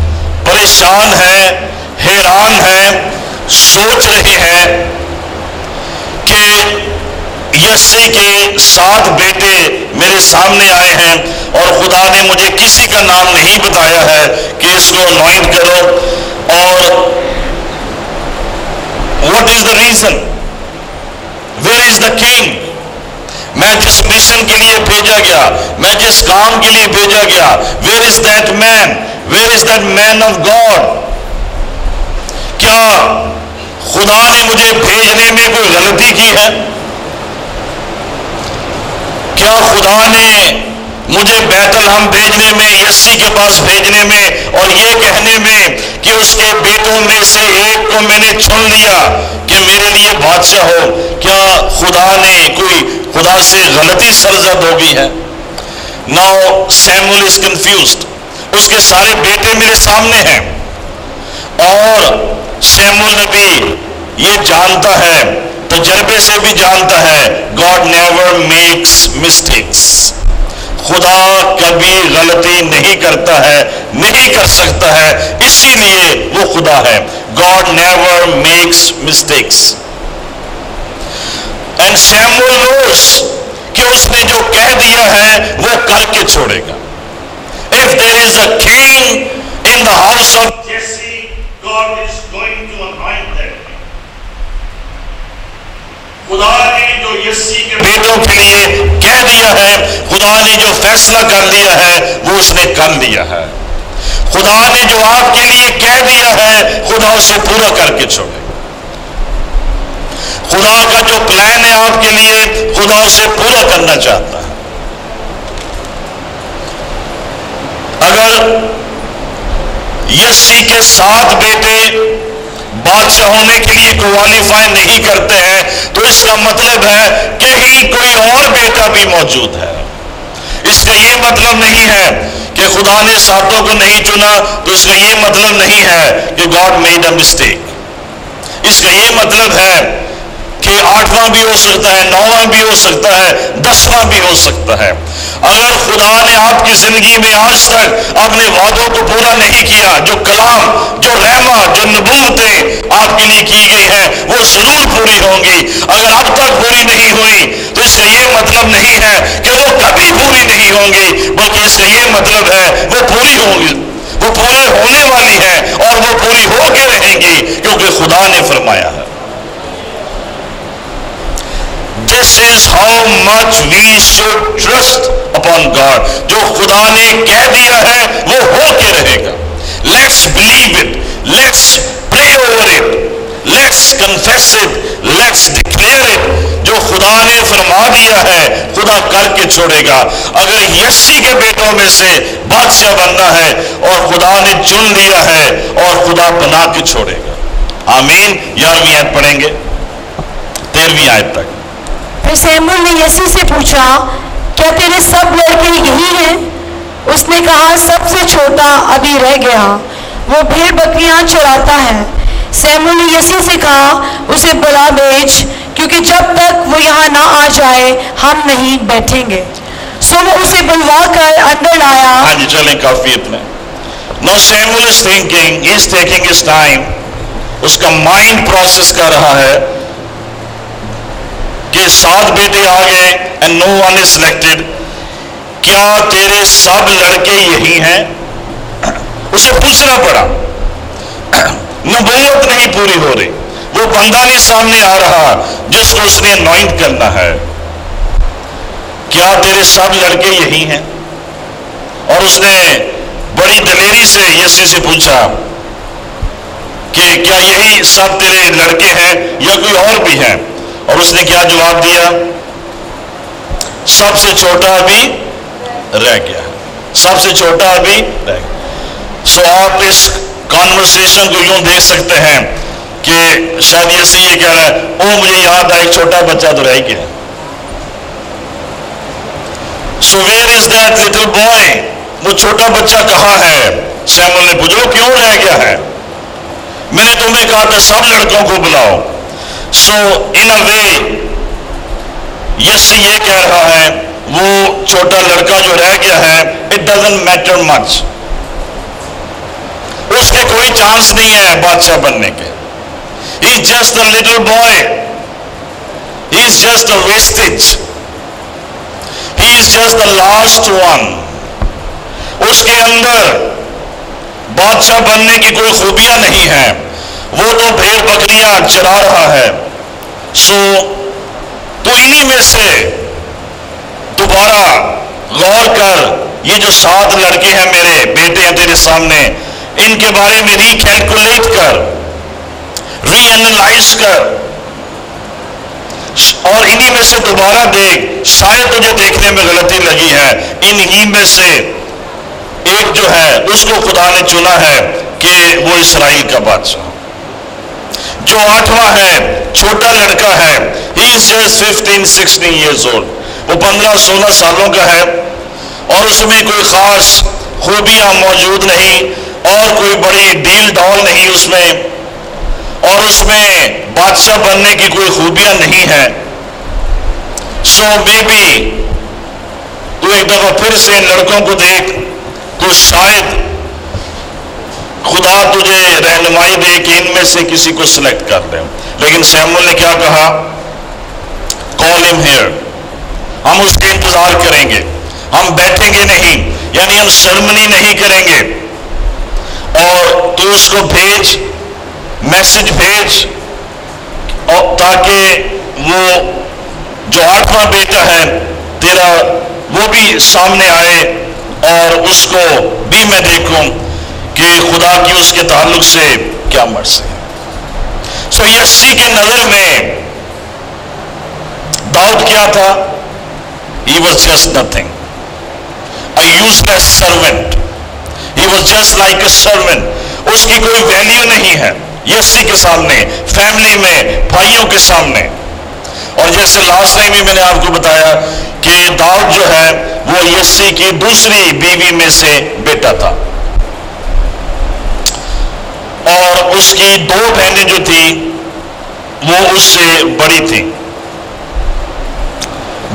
پریشان ہیں۔ حیران ہیں سوچ رہے ہیں کہ یسی کے سات بیٹے میرے سامنے آئے ہیں اور خدا نے مجھے کسی کا نام نہیں بتایا ہے کہ اس کو انوائنٹ کرو اور what is the reason where is the king میں جس مشن کے لیے بھیجا گیا، میں جس کام کے لیے بھیجا گیا where is that man where is that man of God کیا خدا نے مجھے بھیجنے میں کوئی غلطی کی ہے؟ کیا خدا نے مجھے بیت الحم بھیجنے میں، یسی کے پاس بھیجنے میں اور یہ کہنے میں کہ اس کے بیٹوں میں سے ایک کو میں نے چن لیا کہ میرے لیے بادشاہ ہو؟ کیا خدا نے کوئی خدا سے غلطی سرزد ہو گئی ہے؟ ناؤ سیمول از کنفیوزڈ اس کے سارے بیٹے میرے سامنے ہیں۔ اور سیمول نبی یہ جانتا ہے، تجربے سے بھی جانتا ہے گاڈ نیور میکس مسٹیکس خدا کبھی غلطی نہیں کرتا ہے، نہیں کر سکتا ہے، اسی لیے وہ خدا ہے۔ God never makes mistakes and Samuel knows کہ اس نے جو کہہ دیا ہے، وہ کر کے چھوڑے گا۔ If there is a king in the house of Jesse God is going to appoint that خدا نے جو یسی کے بیٹوں کے لیے کہہ دیا ہے، خدا نے جو فیصلہ کر لیا ہے، وہ اس نے کر لیا ہے۔ خدا نے جو آپ کے لیے کہہ دیا ہے، خدا اسے پورا کر کے چھوڑے۔ خدا کا جو پلان ہے آپ کے لیے، خدا اسے پورا کرنا چاہتا ہے۔ اگر یسی کے ساتھ بیٹے بادشاہ ہونے کے لیے کوالیفائی نہیں کرتے ہیں، تو اس کا مطلب ہے کہیں کوئی اور بیٹا بھی موجود ہے۔ اس کا یہ مطلب نہیں ہے کہ خدا نے ساتوں کو نہیں چنا، تو اس کا یہ مطلب نہیں ہے کہ گاڈ میڈ اے مسٹیک اس کا یہ مطلب ہے کہ آٹھواں بھی ہو سکتا ہے، نواں بھی ہو سکتا ہے، دسواں بھی ہو سکتا ہے۔ اگر خدا نے آپ کی زندگی میں آج تک اپنے وعدوں کو پورا نہیں کیا، جو کلام، جو رحمہ، جو نبوتیں آپ کے لیے کی گئی ہیں، وہ ضرور پوری ہوں گی۔ اگر اب تک پوری نہیں ہوئی تو اس کا یہ مطلب نہیں ہے کہ وہ کبھی پوری نہیں ہوں گی، بلکہ اس کا یہ مطلب ہے وہ پوری ہوں گی۔ وہ پورے ہونے والی ہے اور وہ پوری ہو کے رہیں گی، کیونکہ خدا نے فرمایا ہے۔ This is how much we should trust upon God جو خدا نے کہہ دیا ہے وہ ہو کے رہے گا. Let's believe it let's pray over it let's confess it let's declare it جو خدا نے فرما دیا ہے خدا کر کے چھوڑے گا. اگر یسی کے بیٹوں میں سے بادشاہ بننا ہے اور خدا نے چن لیا ہے اور خدا بنا کے چھوڑے گا. آمین. یارویں آیت پڑھیں گے. تیرہویں آیت تک. پھر سیمول نے یسی سے پوچھا، کیا تیرے سب لڑکے یہی ہیں؟ اس نے کہا، سب سے چھوٹا ابھی رہ گیا، وہ بھیڑ بکریاں چراتا ہے. سیمول نے یسی سے کہا، اسے بلا بیچ کیونکہ جب تک وہ یہاں نہ آ جائے، ہم نہیں بیٹھیں گے. سو وہ اسے بلوا کر اندر لایا۔ ہاں جی چلیں کافی اتنے نو Samuel is thinking is taking his time اس کا مائنڈ پروسیس کر رہا ہے۔ سات بیٹے آ گئے and no one is selected کیا تیرے سب لڑکے یہی ہیں؟ اسے پوچھنا پڑا۔ نبوت نہیں پوری ہو رہی۔ وہ بندہ نہیں سامنے آ رہا جس کو اس نے انوائنٹ کرنا ہے۔ کیا تیرے سب لڑکے یہی ہیں؟ اور اس نے بڑی دلیری سے یسی سے پوچھا کہ کیا یہی سب تیرے لڑکے ہیں یا کوئی اور بھی ہیں؟ اور اس نے کیا جواب دیا؟ سب سے چھوٹا ابھی رہ گیا۔ سب سے چھوٹا ابھی رہ گیا۔ سو آپ اس کانورسیشن کو یوں دیکھ سکتے ہیں کہ شاید یہ یہ کہہ رہا ہے او مجھے یاد آئے، چھوٹا بچہ تو رہ گیا۔ So where is that little boy وہ چھوٹا بچہ کہاں ہے؟ سیمل نے پوچھو کیوں رہ گیا ہے؟ میں نے تمہیں کہا تھا، سب لڑکوں کو بلاؤ۔ سو ان اے وے یس یہ کہہ رہا ہے، وہ چھوٹا لڑکا جو رہ گیا ہے اٹ ڈزنٹ میٹر مچ اس کے کوئی چانس نہیں ہے بادشاہ بننے کے۔ He just a little boy he is just a vestige he is just the last one اس کے اندر بادشاہ بننے کی کوئی خوبیاں نہیں ہیں۔ وہ تو بھیڑ بکریاں چلا رہا ہے۔ سو تو انہی میں سے دوبارہ غور کر، یہ جو سات لڑکے ہیں میرے بیٹے ہیں تیرے سامنے، ان کے بارے میں ریکیلکولیٹ کر ری اینالائز کر۔ اور انہی میں سے دوبارہ دیکھ، شاید تجھے دیکھنے میں غلطی لگی ہے۔ انہی میں سے ایک جو ہے، اس کو خدا نے چنا ہے کہ وہ اسرائیل کا بادشاہ۔ جو آٹھواں ہے، چھوٹا لڑکا ہے۔ He is just fifteen sixteen old وہ پندرہ، سولہ سالوں کا ہے۔ اور اس میں کوئی خاص خوبیاں موجود نہیں، اور کوئی بڑی ڈیل ڈال نہیں اس میں۔ اور اس میں بادشاہ بننے کی کوئی خوبیاں نہیں ہیں۔ سو مے بی تو ایک دفعہ پھر سے ان لڑکوں کو دیکھ، تو شاید خدا تجھے رہنمائی دے کہ ان میں سے کسی کو سلیکٹ کر دیں لیکن سیمول نے کیا کہا؟ کال ہم ہیئر ہم اس کے انتظار کریں گے۔ ہم بیٹھیں گے نہیں یعنی ہم سرمنی نہیں کریں گے۔ اور تو اس کو بھیج میسج بھیج، اور تاکہ وہ جو آٹھواں بیٹا ہے، تیرا وہ بھی سامنے آئے اور اس کو بھی میں دیکھوں۔ کہ خدا کی اس کے تعلق سے کیا مرض ہے۔ سو یسی کے نظر میں داؤد کیا تھا؟ He was just nothing a useless servant he was just like a servant اس کی کوئی ویلیو نہیں ہے یسی کے سامنے فیملی میں، بھائیوں کے سامنے۔ اور جیسے لاسٹ ٹائم بھی میں نے آپ کو بتایا کہ داؤد جو ہے، وہ یسی کی دوسری بیوی میں سے بیٹا تھا۔ اور اس کی دو بہنیں جو تھی وہ اس سے بڑی تھی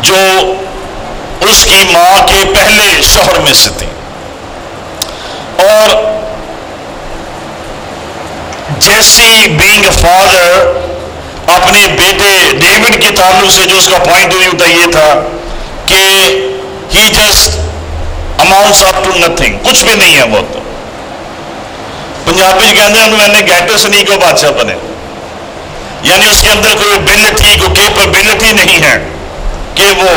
جو اس کی ماں کے پہلے شوہر میں سے تھی اور جیسی بینگ فادر اپنے بیٹے ڈیوڈ کے تعلق سے جو اس کا پوائنٹ ویو تھا، یہ تھا کہ he just amounts up to nothing کچھ بھی نہیں ہے وہ تو۔ پنجابی کہتے ہیں میں نے گیٹر سے نہیں کو بادشاہ بنے یعنی اس کے اندر کوئی ابلٹی کوئی کیپبلٹی نہیں ہے کہ وہ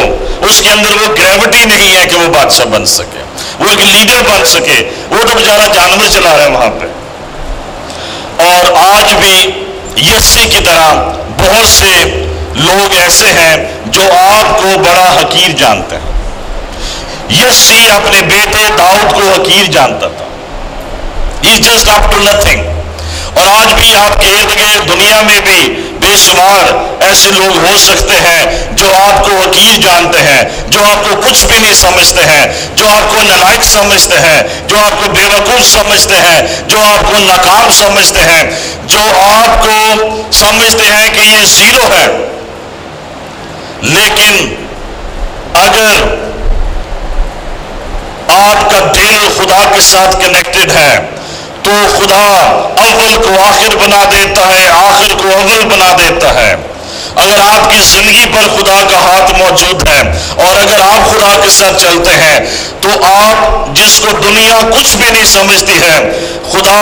اس کے اندر وہ گریوٹی نہیں ہے کہ وہ بادشاہ بن سکے وہ ایک لیڈر بن سکے وہ تو بیچارہ جانور چلا رہا ہے وہاں پہ اور آج بھی یسی کی طرح بہت سے لوگ ایسے ہیں جو آپ کو بڑا حقیر جانتے ہیں یسی اپنے بیٹے داؤد کو حقیر جانتا تھا جسٹ اپ ٹو نتھنگ اور آج بھی آپ کے ارد گرد دنیا میں بھی بے شمار ایسے لوگ ہو سکتے ہیں جو آپ کو حقیر جانتے ہیں، جو آپ کو کچھ بھی نہیں سمجھتے ہیں، جو آپ کو نلائق سمجھتے ہیں، جو آپ کو بے وقوف سمجھتے ہیں، جو آپ کو ناکام سمجھتے ہیں۔ جو آپ کو سمجھتے ہیں کہ یہ زیرو ہے، لیکن اگر آپ کا دل خدا کے ساتھ کنیکٹڈ ہے تو خدا اول کو آخر بنا دیتا ہے، آخر کو اول بنا دیتا ہے۔ اگر آپ کی زندگی پر خدا کا ہاتھ موجود ہے اور اگر آپ خدا کے ساتھ چلتے ہیں، تو آپ جس کو دنیا کچھ بھی نہیں سمجھتی ہے، خدا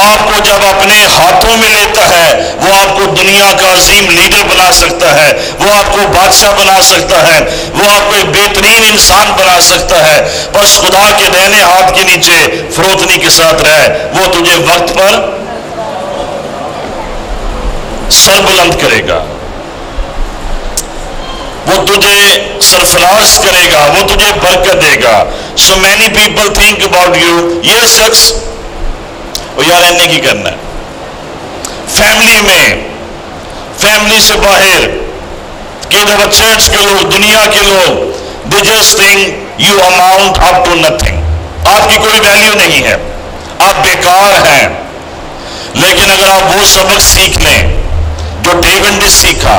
آپ کو جب اپنے ہاتھوں میں لیتا ہے، وہ آپ کو دنیا کا عظیم لیڈر بنا سکتا ہے، وہ آپ کو بادشاہ بنا سکتا ہے، وہ آپ کو ایک بہترین انسان بنا سکتا ہے۔ بس خدا کے دہنے ہاتھ کے نیچے فروتنی کے ساتھ رہے، وہ تجھے وقت پر سر بلند کرے گا۔ وہ تجھے سرفراز کرے گا، وہ تجھے برکت دے گا۔ So many people think about you یہ شخص اور یار نہیں کی کرنا ہے؟ فیملی میں فیملی سے باہر کیدر چرچ کے لوگ، دنیا کے لوگ they just think you amount up to nothing آپ کی کوئی ویلیو نہیں ہے. آپ بیکار ہیں. لیکن اگر آپ وہ سبق سیکھ لیں جو ڈیون نے سیکھا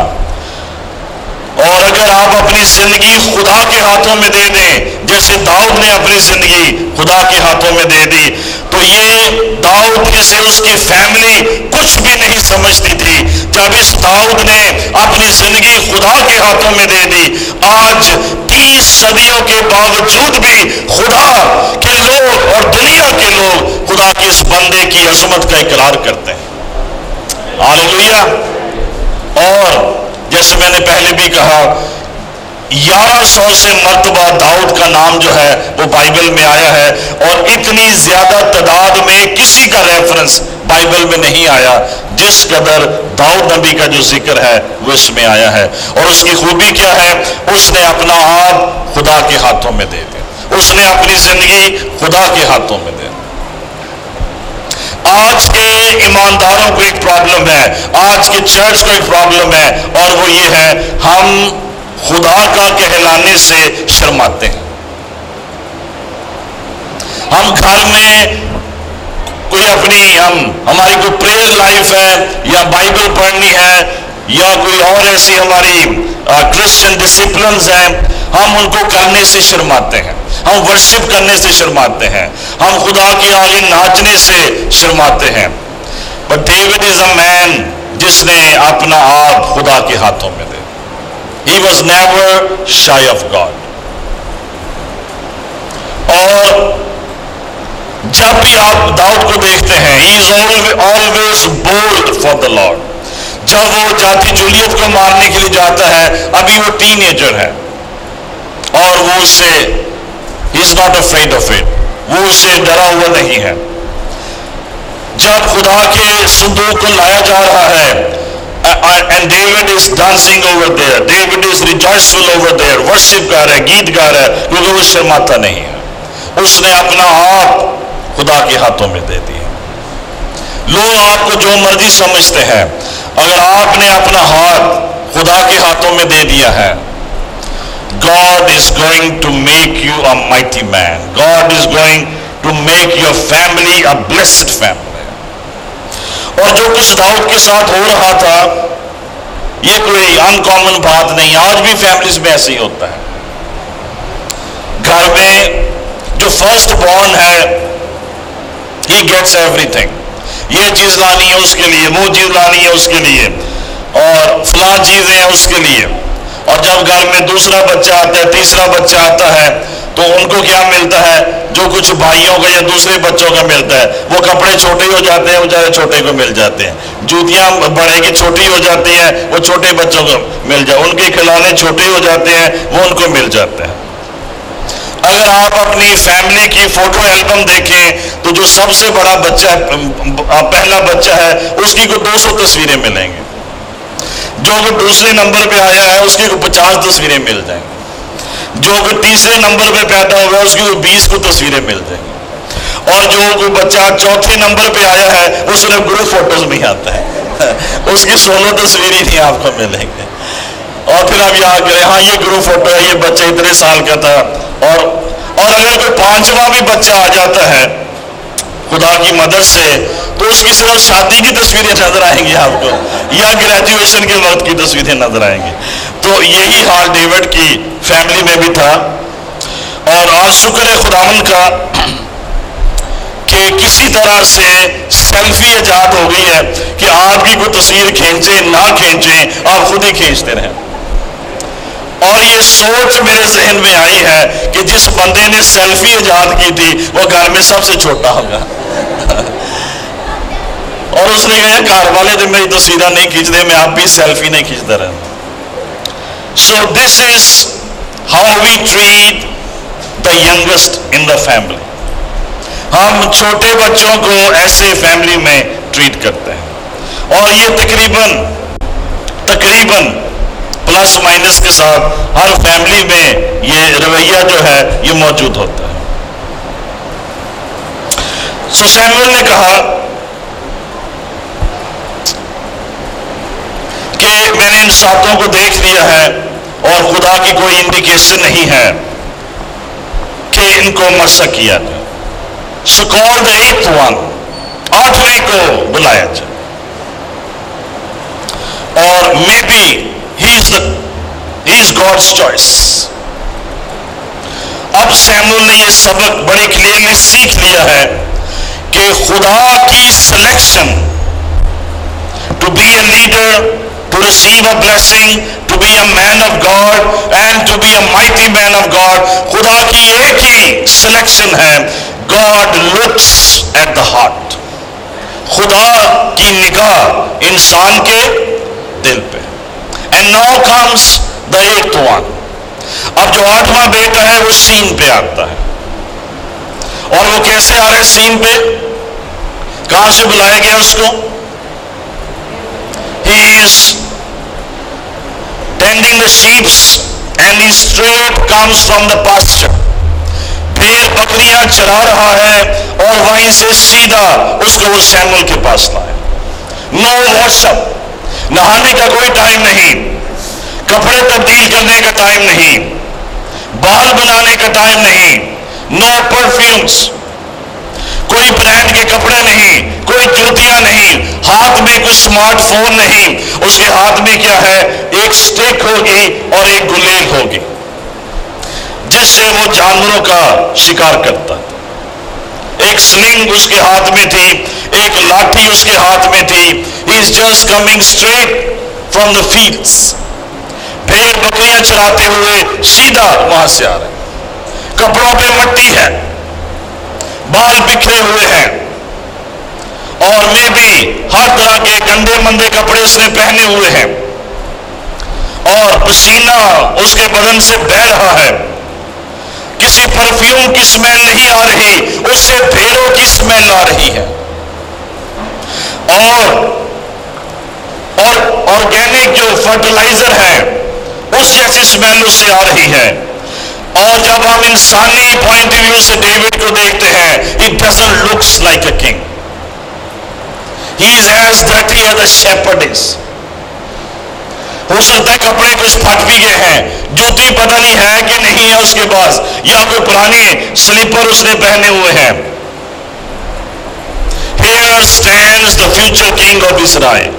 اور اگر آپ اپنی زندگی خدا کے ہاتھوں میں دے دیں، جیسے داؤد نے اپنی زندگی خدا کے ہاتھوں میں دے دی، تو یہ داؤد میں سے اس کی فیملی کچھ بھی نہیں سمجھتی تھی۔ جب اس داؤد نے اپنی زندگی خدا کے ہاتھوں میں دے دی، آج تیس صدیوں کے باوجود بھی خدا کے لوگ اور دنیا کے لوگ خدا کے اس بندے کی عظمت کا اقرار کرتے ہیں۔ اور جیسے میں نے پہلے بھی کہا گیارہ سو سے مرتبہ داؤد کا نام جو ہے، وہ بائبل میں آیا ہے اور اتنی زیادہ تعداد میں کسی کا ریفرنس بائبل میں نہیں آیا جس قدر داؤد نبی کا جو ذکر ہے، وہ اس میں آیا ہے۔ اور اس کی خوبی کیا ہے؟ اس نے اپنا آپ خدا کے ہاتھوں میں دے دیا۔ اس نے اپنی زندگی خدا کے ہاتھوں میں دے دی آج کے ایمانداروں کو ایک پرابلم ہے۔ آج کے چرچ کو ایک پرابلم ہے۔ اور وہ یہ ہے، ہم خدا کا کہلانے سے شرماتے ہیں۔ ہم گھر میں کوئی اپنی، ہم، ہماری کوئی پریئر لائف ہے یا بائبل پڑھنی ہے یا کوئی اور ایسی ہماری کرسچن ڈسپلنز ہیں، ہم ان کو کرنے سے شرماتے ہیں، ہم ورشپ کرنے سے شرماتے ہیں، ہم خدا کی آگے ناچنے سے شرماتے ہیں۔ بٹ ڈیوڈ از اے مین جس نے اپنا آپ خدا کے ہاتھوں میں دے۔ He was never shy of God اور جب بھی آپ داؤد کو دیکھتے ہیں he is always bold for the Lord بچہ وہ جاتی جولیت کو مارنے کے لیے جاتا ہے، ابھی وہ ٹین ایجر ہے۔ اور وہ اس سے is not afraid of it وہ اس سے ڈرا ہوا نہیں ہے۔ جب خدا کے صندوق کو لایا جا رہا ہے and David is dancing over there David is rejoiceful over there worship کر رہا ہے، گیت گا رہا ہے کیونکہ وہ شرماتا نہیں ہے۔ اس نے اپنا آپ خدا کے ہاتھوں میں دے دیا۔ لوگ آپ کو جو مرضی سمجھتے ہیں اگر آپ نے اپنا ہاتھ خدا کے ہاتھوں میں دے دیا ہے God is going to make you a mighty man God is going to make your family a blessed family اور جو کچھ داؤد کے ساتھ ہو رہا تھا، یہ کوئی ان کامن بات نہیں، آج بھی فیملیز میں ایسے ہی ہوتا ہے۔ گھر میں جو فرسٹ بورن ہے ہی گیٹس ایوری تھنگ یہ چیز لانی ہے اس کے لیے، وہ چیز لانی ہے اس کے لیے، اور فلاں چیز ہے اس کے لیے۔ اور جب گھر میں دوسرا بچہ آتا ہے، تیسرا بچہ آتا ہے، تو ان کو کیا ملتا ہے؟ جو کچھ بھائیوں کا یا دوسرے بچوں کا ملتا ہے، وہ کپڑے چھوٹے ہو جاتے ہیں، وہ زیادہ چھوٹے کو مل جاتے ہیں۔ جوتیاں بڑے کی چھوٹی ہو جاتی ہیں، وہ چھوٹے بچوں کو مل جائے ان کے کھلانے چھوٹے ہو جاتے ہیں، وہ ان کو مل جاتے ہیں۔ اگر آپ اپنی فیملی کی فوٹو البم دیکھیں، تو جو سب سے بڑا بچہ ہے پہلا بچہ ہے، اس کی کوئی دو سو تصویریں ملیں گے جو کہ دوسرے نمبر پہ آیا ہے، اس کی کوئی پچاس تصویریں مل جائیں۔ گے جو کہ تیسرے نمبر پہ پیدا ہوگا اس کی کوئی بیس کو تصویریں مل جائیں۔ گی اور جو کوئی بچہ چوتھے نمبر پہ آیا ہے وہ صرف گروپ فوٹوز میں آتا ہے اس کی سولہ تصویریں نہیں آپ کو ملیں گے اور پھر آپ یہاں کریں ہاں یہ گروپ فوٹو ہے یہ بچہ اتنے سال کا تھا۔ اور اور اگر کوئی پانچواں بھی بچہ آ جاتا ہے خدا کی مدد سے، تو اس کی صرف شادی کی تصویریں نظر آئیں گی آپ کو۔ یا گریجویشن کے وقت کی تصویریں نظر آئیں گی۔ تو یہی حال ڈیوڈ کی فیملی میں بھی تھا۔ اور آج شکر ہے خداون کا کہ کسی طرح سے سیلفی ایجاد ہو گئی ہے کہ آپ کی کوئی تصویر کھینچیں، نہ کھینچیں، آپ خود ہی کھینچتے رہیں۔ اور یہ سوچ میرے ذہن میں آئی ہے کہ جس بندے نے سیلفی ایجاد کی تھی، وہ گھر میں سب سے چھوٹا ہوگا۔ اور اس نے کہا گھر والے تو میری تصویریں نہیں کھینچتے، میں آپ بھی سیلفی نہیں کھینچتا رہا so this is how we treat the youngest in the family ہم چھوٹے بچوں کو ایسے فیملی میں ٹریٹ کرتے ہیں۔ اور یہ تقریباً تقریباً پلس مائنس کے ساتھ ہر فیملی میں یہ رویہ جو ہے، یہ موجود ہوتا ہے۔ سو سیمول نے کہا کہ میں نے ان ساتوں کو دیکھ لیا ہے اور خدا کی کوئی انڈیکیشن نہیں ہے کہ ان کو مرسا کیا جائے۔ سکول دا ایک ون، آدمی کو بلایا جائے۔ اور may be he is the he is God's choice اب سیمول نے یہ سبق بڑی کلیئرلی سیکھ لیا ہے کہ خدا کی selection to be a leader to receive a blessing to be a man of God and to be a mighty man of God خدا کی ایک ہی سلیکشن ہے God looks at the heart خدا کی نگاہ انسان کے دل پہ۔ And now comes the eight one اب جو آٹھواں بیٹا ہے وہ سین پہ آتا ہے۔ اور وہ کیسے آ رہے سین پہ؟ کہاں سے بلایا گیا اس کو؟ He is tending the sheeps and he straight comes from the pasture بھیڑ بکریاں چرا رہا ہے اور وہیں سے سیدھا اس کو وہ سیمول کے پاس لائے نو واش اپ نہانے کا کوئی ٹائم نہیں، کپڑے تبدیل کرنے کا ٹائم نہیں، بال بنانے کا ٹائم نہیں نو پرفیومس کوئی برانڈ کے کپڑے نہیں، کوئی جوتیاں نہیں، ہاتھ میں کوئی سمارٹ فون نہیں، اس کے ہاتھ میں کیا ہے، ایک سٹیک ہوگی اور ایک گلیل ہوگی، جس سے وہ جانوروں کا شکار کرتا۔ ایک سلنگ اس کے ہاتھ میں تھی ایک لاٹھی اس کے ہاتھ میں تھی۔ Is just coming straight from the fields بھیڑ بکریاں چراتے ہوئے سیدھا وہاں سے آ رہے کپڑوں پہ مٹی ہے۔ بال بکھرے ہوئے ہیں۔ اور میں بھی ہر طرح کے گندے مندے کپڑے اس نے پہنے ہوئے ہیں۔ اور پسینہ اس کے بدن سے بہ رہا ہے۔ کسی پرفیوم کی سمیل نہیں آ رہی، اس سے بھیڑوں کی سمیل آ رہی ہے اور اور آرگینک جو فرٹیلائزر ہے، اس جیسی سمیل اس سے آ رہی ہے۔ اور جب ہم انسانی پوائنٹ ویو سے ڈیوڈ کو دیکھتے ہیں it doesn't looks like a king he is as dirty as a shepherd is ہو سکتا ہے کپڑے کچھ پھٹ بھی گئے ہیں۔ جوتی پتہ نہیں ہے کہ نہیں ہے اس کے پاس، یا کوئی پرانی سلیپر اس نے پہنے ہوئے ہیں۔ Here stands the future king of Israel.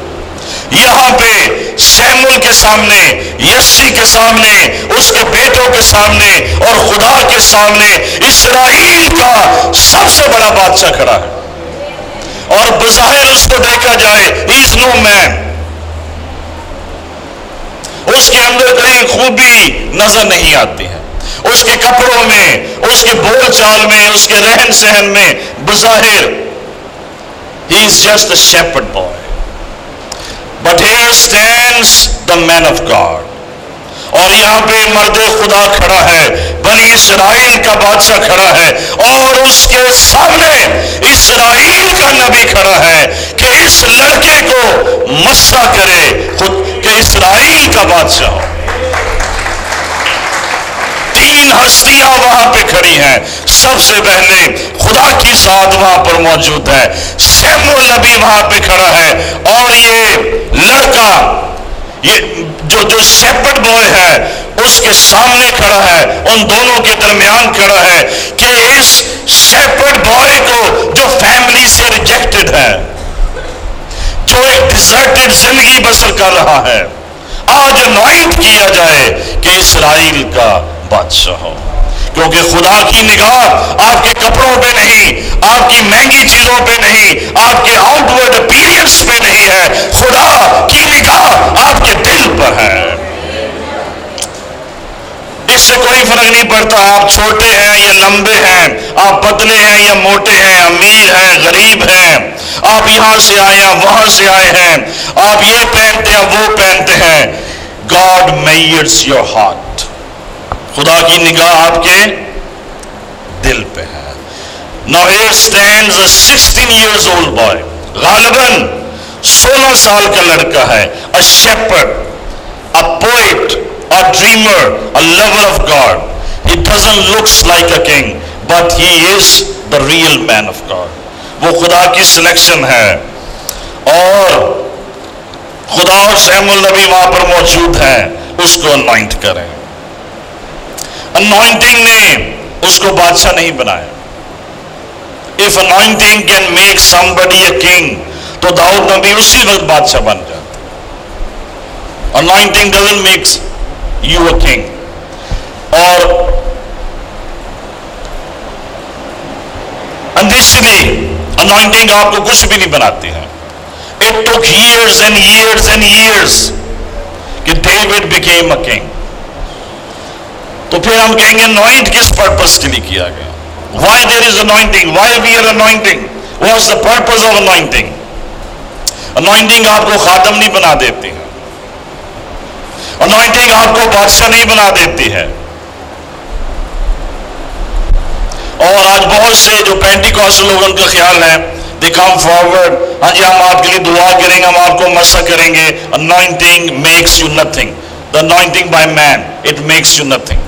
یہاں پہ سیمول کے سامنے یسی کے سامنے اس کے بیٹوں کے سامنے اور خدا کے سامنے اسرائیل کا سب سے بڑا بادشاہ کھڑا ہے اور بظاہر اس کو دیکھا جائے از نو مین اس کے اندر کہیں خوبی نظر نہیں آتی ہے اس کے کپڑوں میں اس کے بول چال میں اس کے رہن سہن میں بظاہر he is just a shepherd boy but here stands the man of God اور یہاں پہ مرد خدا کھڑا ہے، بنی اسرائیل کا بادشاہ کھڑا ہے، اور اس کے سامنے اسرائیل کا نبی کھڑا ہے کہ اس لڑکے کو مسا کرے، خود کہ اسرائیل کا بادشاہ ہو۔ ہستیاں وہاں پہ کھڑی ہیں، سب سے پہلے خدا کی ذات وہاں پر موجود ہے۔ سیم نبی وہاں پہ کھڑا ہے۔ اور یہ لڑکا، یہ جو جو شیپرڈ بوائے ہے اس کے سامنے کھڑا ہے، ان دونوں کے درمیان کھڑا ہے کہ اس شیپرڈ بوائے کو جو فیملی سے ریجیکٹڈ ہے، جو ایک ڈیزرٹڈ زندگی بسر کر رہا ہے، آج انوائنٹ کیا جائے کہ اسرائیل کا بادشاہ ہو۔ کیونکہ خدا کی نگاہ آپ کے کپڑوں پہ نہیں، آپ کی مہنگی چیزوں پہ نہیں، آپ کے آؤٹ ورڈ اپیرینس پہ نہیں ہے۔ خدا کی نگاہ آپ کے دل پر ہے۔ اس سے کوئی فرق نہیں پڑتا، آپ چھوٹے ہیں یا لمبے ہیں، آپ پتلے ہیں یا موٹے ہیں، امیر ہیں، غریب ہیں۔ آپ یہاں سے آئے ہیں، وہاں سے آئے ہیں۔ آپ یہ پہنتے ہیں، وہ پہنتے ہیں۔ گاڈ میئرس یور ہارٹ خدا کی نگاہ آپ کے دل پہ ہے۔ نا here stand sixteen years old boy غالباً سولہ سال کا لڑکا ہے۔ A shepherd a poet a dreamer a lover of God he doesn't looks like a king but he is the real man of God وہ خدا کی سلیکشن ہے۔ اور خدا اور سیم النبی وہاں پر موجود ہیں۔ اس کو انوائنٹ کریں۔ انوائنٹنگ نے اس کو بادشاہ نہیں بنایا. If anointing can make somebody a king تو داؤد نبی اسی وقت بادشاہ بن جاتا. Anointing doesn't makes you a king اور انڈیشلی انوائنٹنگ آپ کو کچھ بھی نہیں بناتی ہے it took years and years and years کہ ڈیوڈ بیکیم اے کنگ تو پھر ہم کہیں گے انوائنٹ کس پرپس کے لیے کیا گیا؟ Why there is anointing why we are anointing what's the purpose of anointing anointing آپ کو خاتم نہیں بنا دیتی ہے۔ انوائنٹنگ آپ کو بادشاہ نہیں بنا دیتی ہے۔ اور آج بہت سے جو پینٹی کاسٹ لوگ ان کا خیال ہے دے کم فارورڈ ہاں جی ہم آپ کے لیے دعا کریں گے، ہم آپ کو مسا کریں گے۔ Anointing makes you nothing the anointing by man it makes you nothing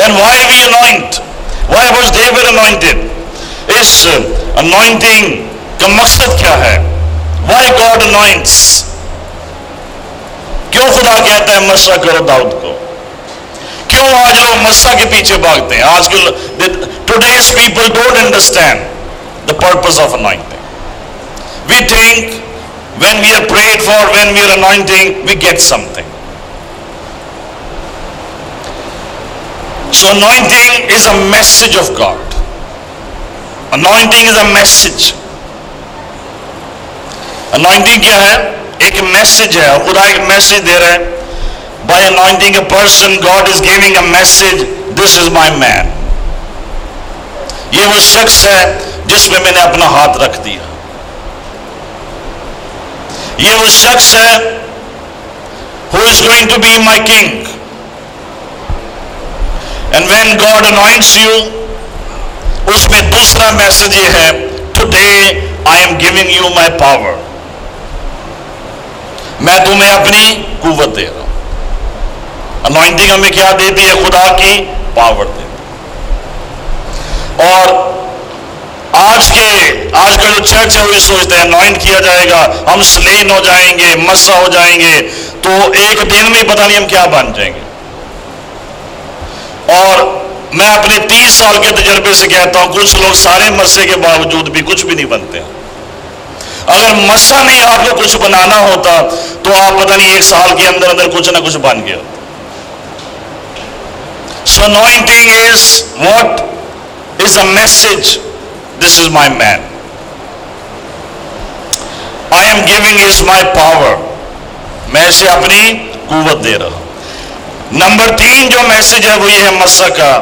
then why we anoint why was David anointed us anointing کا مقصد کیا ہے وائی گاڈ انوائنٹس کیوں خدا کہتا ہے مسا کرو داؤد کو؟ کیوں آج لوگ مسا کے پیچھے بھاگتے ہیں؟ آج کل today's people don't understand the purpose of anointing we think when we are prayed for when we are anointing we get something so anointing is a message of God anointing is a message anointing کیا ہے ایک message ہے خدا ایک message دے رہا ہے by anointing a person God is giving a message this is my man یہ وہ شخص ہے جس میں میں نے اپنا ہاتھ رکھ دیا یہ وہ شخص ہے who is going to be my king and when God anoints you اس میں دوسرا میسج یہ ہے today I am giving you my power میں تمہیں اپنی قوت دے رہا ہوں انوائنٹنگ ہمیں کیا دیتی ہے خدا کی پاور دیتی اور آج کے آج کا جو چرچ ہے وہ سوچتے ہیں انوائنٹ کیا جائے گا ہم سلین ہو جائیں گے مسا ہو جائیں گے تو ایک دن میں پتہ نہیں ہم کیا بن جائیں گے اور میں اپنے تیس سال کے تجربے سے کہتا ہوں، کچھ لوگ سارے مسے کے باوجود بھی کچھ بھی نہیں بنتے۔ ہیں اگر مسا نہیں آپ کو کچھ بنانا ہوتا، تو آپ پتہ نہیں ایک سال کے اندر اندر کچھ نہ کچھ بن گیا۔ So anointing is what is a message this is my man I am giving is my power میں اسے اپنی قوت دے رہا ہوں۔ نمبر تین جو میسج ہے وہ یہ ہے مسا کا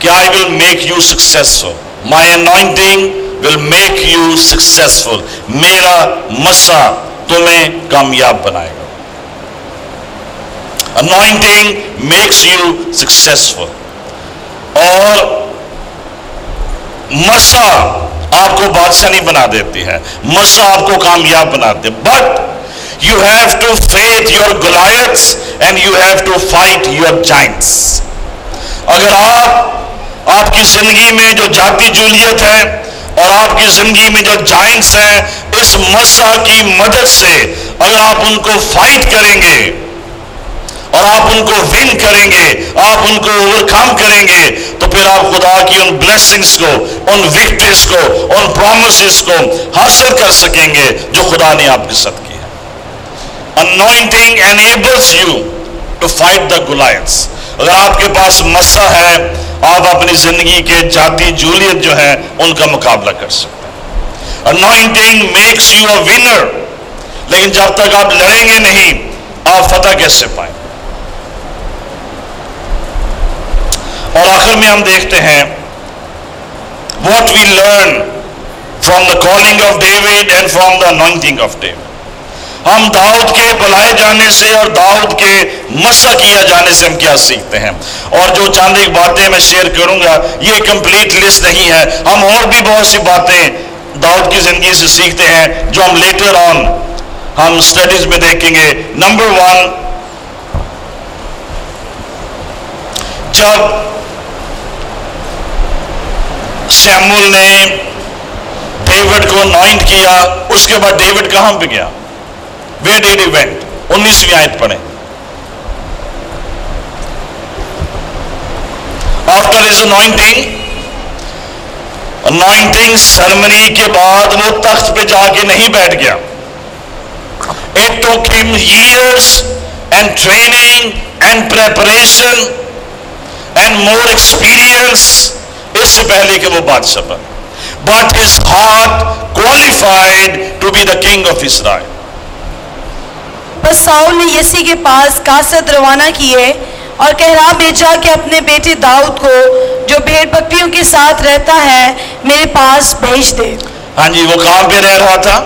کہ I will make you successful my anointing will make you successful میرا مسا تمہیں کامیاب بنائے گا. انوائنٹنگ میکس یو سکسیسفل اور مسا آپ کو بادشاہ نہیں بنا دیتی ہے. مسا آپ کو کامیاب بناتے but you have to fight your Goliaths and you have to fight your giants اگر آپ آپ کی زندگی میں جو جاتی جولیت ہے اور آپ کی زندگی میں جو جائنٹس ہیں، اس مسا کی مدد سے اگر آپ ان کو فائٹ کریں گے، اور آپ ان کو ون کریں گے، آپ ان کو اوور کم کریں گے، تو پھر آپ خدا کی ان بلیسنگز کو، ان وکٹریز کو، ان پرومسز کو حاصل کر سکیں گے جو خدا نے آپ کے ساتھ کی anointing enables you to fight the Goliaths اگر آپ کے پاس مسا ہے، آپ اپنی زندگی کے جاتی جولیت جو ہے، ان کا مقابلہ کر سکتے ہیں۔ Anointing makes you a winner لیکن جب تک آپ لڑیں گے نہیں، آپ فتح کیسے پائیں اور آخر میں ہم دیکھتے ہیں what we learn from the calling of David and from the anointing of David ہم داؤد کے بلائے جانے سے اور داؤد کے مسا کیا جانے سے ہم کیا سیکھتے ہیں؟ اور جو چاند ایک باتیں میں شیئر کروں گا، یہ کمپلیٹ لسٹ نہیں ہے۔ ہم اور بھی بہت سی باتیں داؤد کی زندگی سے سیکھتے ہیں، جو ہم لیٹر آن ہم اسٹڈیز میں دیکھیں گے۔ نمبر ون جب سیمول نے ڈیوڈ کو نوائنٹ کیا، اس کے بعد ڈیوڈ کہاں پہ گیا؟ وے ڈیڈ ایونٹ انیسویں آیت پڑھیں after his anointing anointing ceremony کے بعد وہ تخت پہ جا کے نہیں بیٹھ گیا. It took him years and training and preparation and more experience اس سے پہلے کہ وہ بادشاہ بن but his heart qualified to be the king of Israel بس ساؤل نے یسی کے پاس کاسد روانہ کیے اور کہرا بھیجا کہ اپنے بیٹے داؤد کو جو بھیڑ بکریوں کے ساتھ رہتا ہے میرے پاس بھیج دے۔ ہاں جی وہ کہاں پہ رہ رہا تھا؟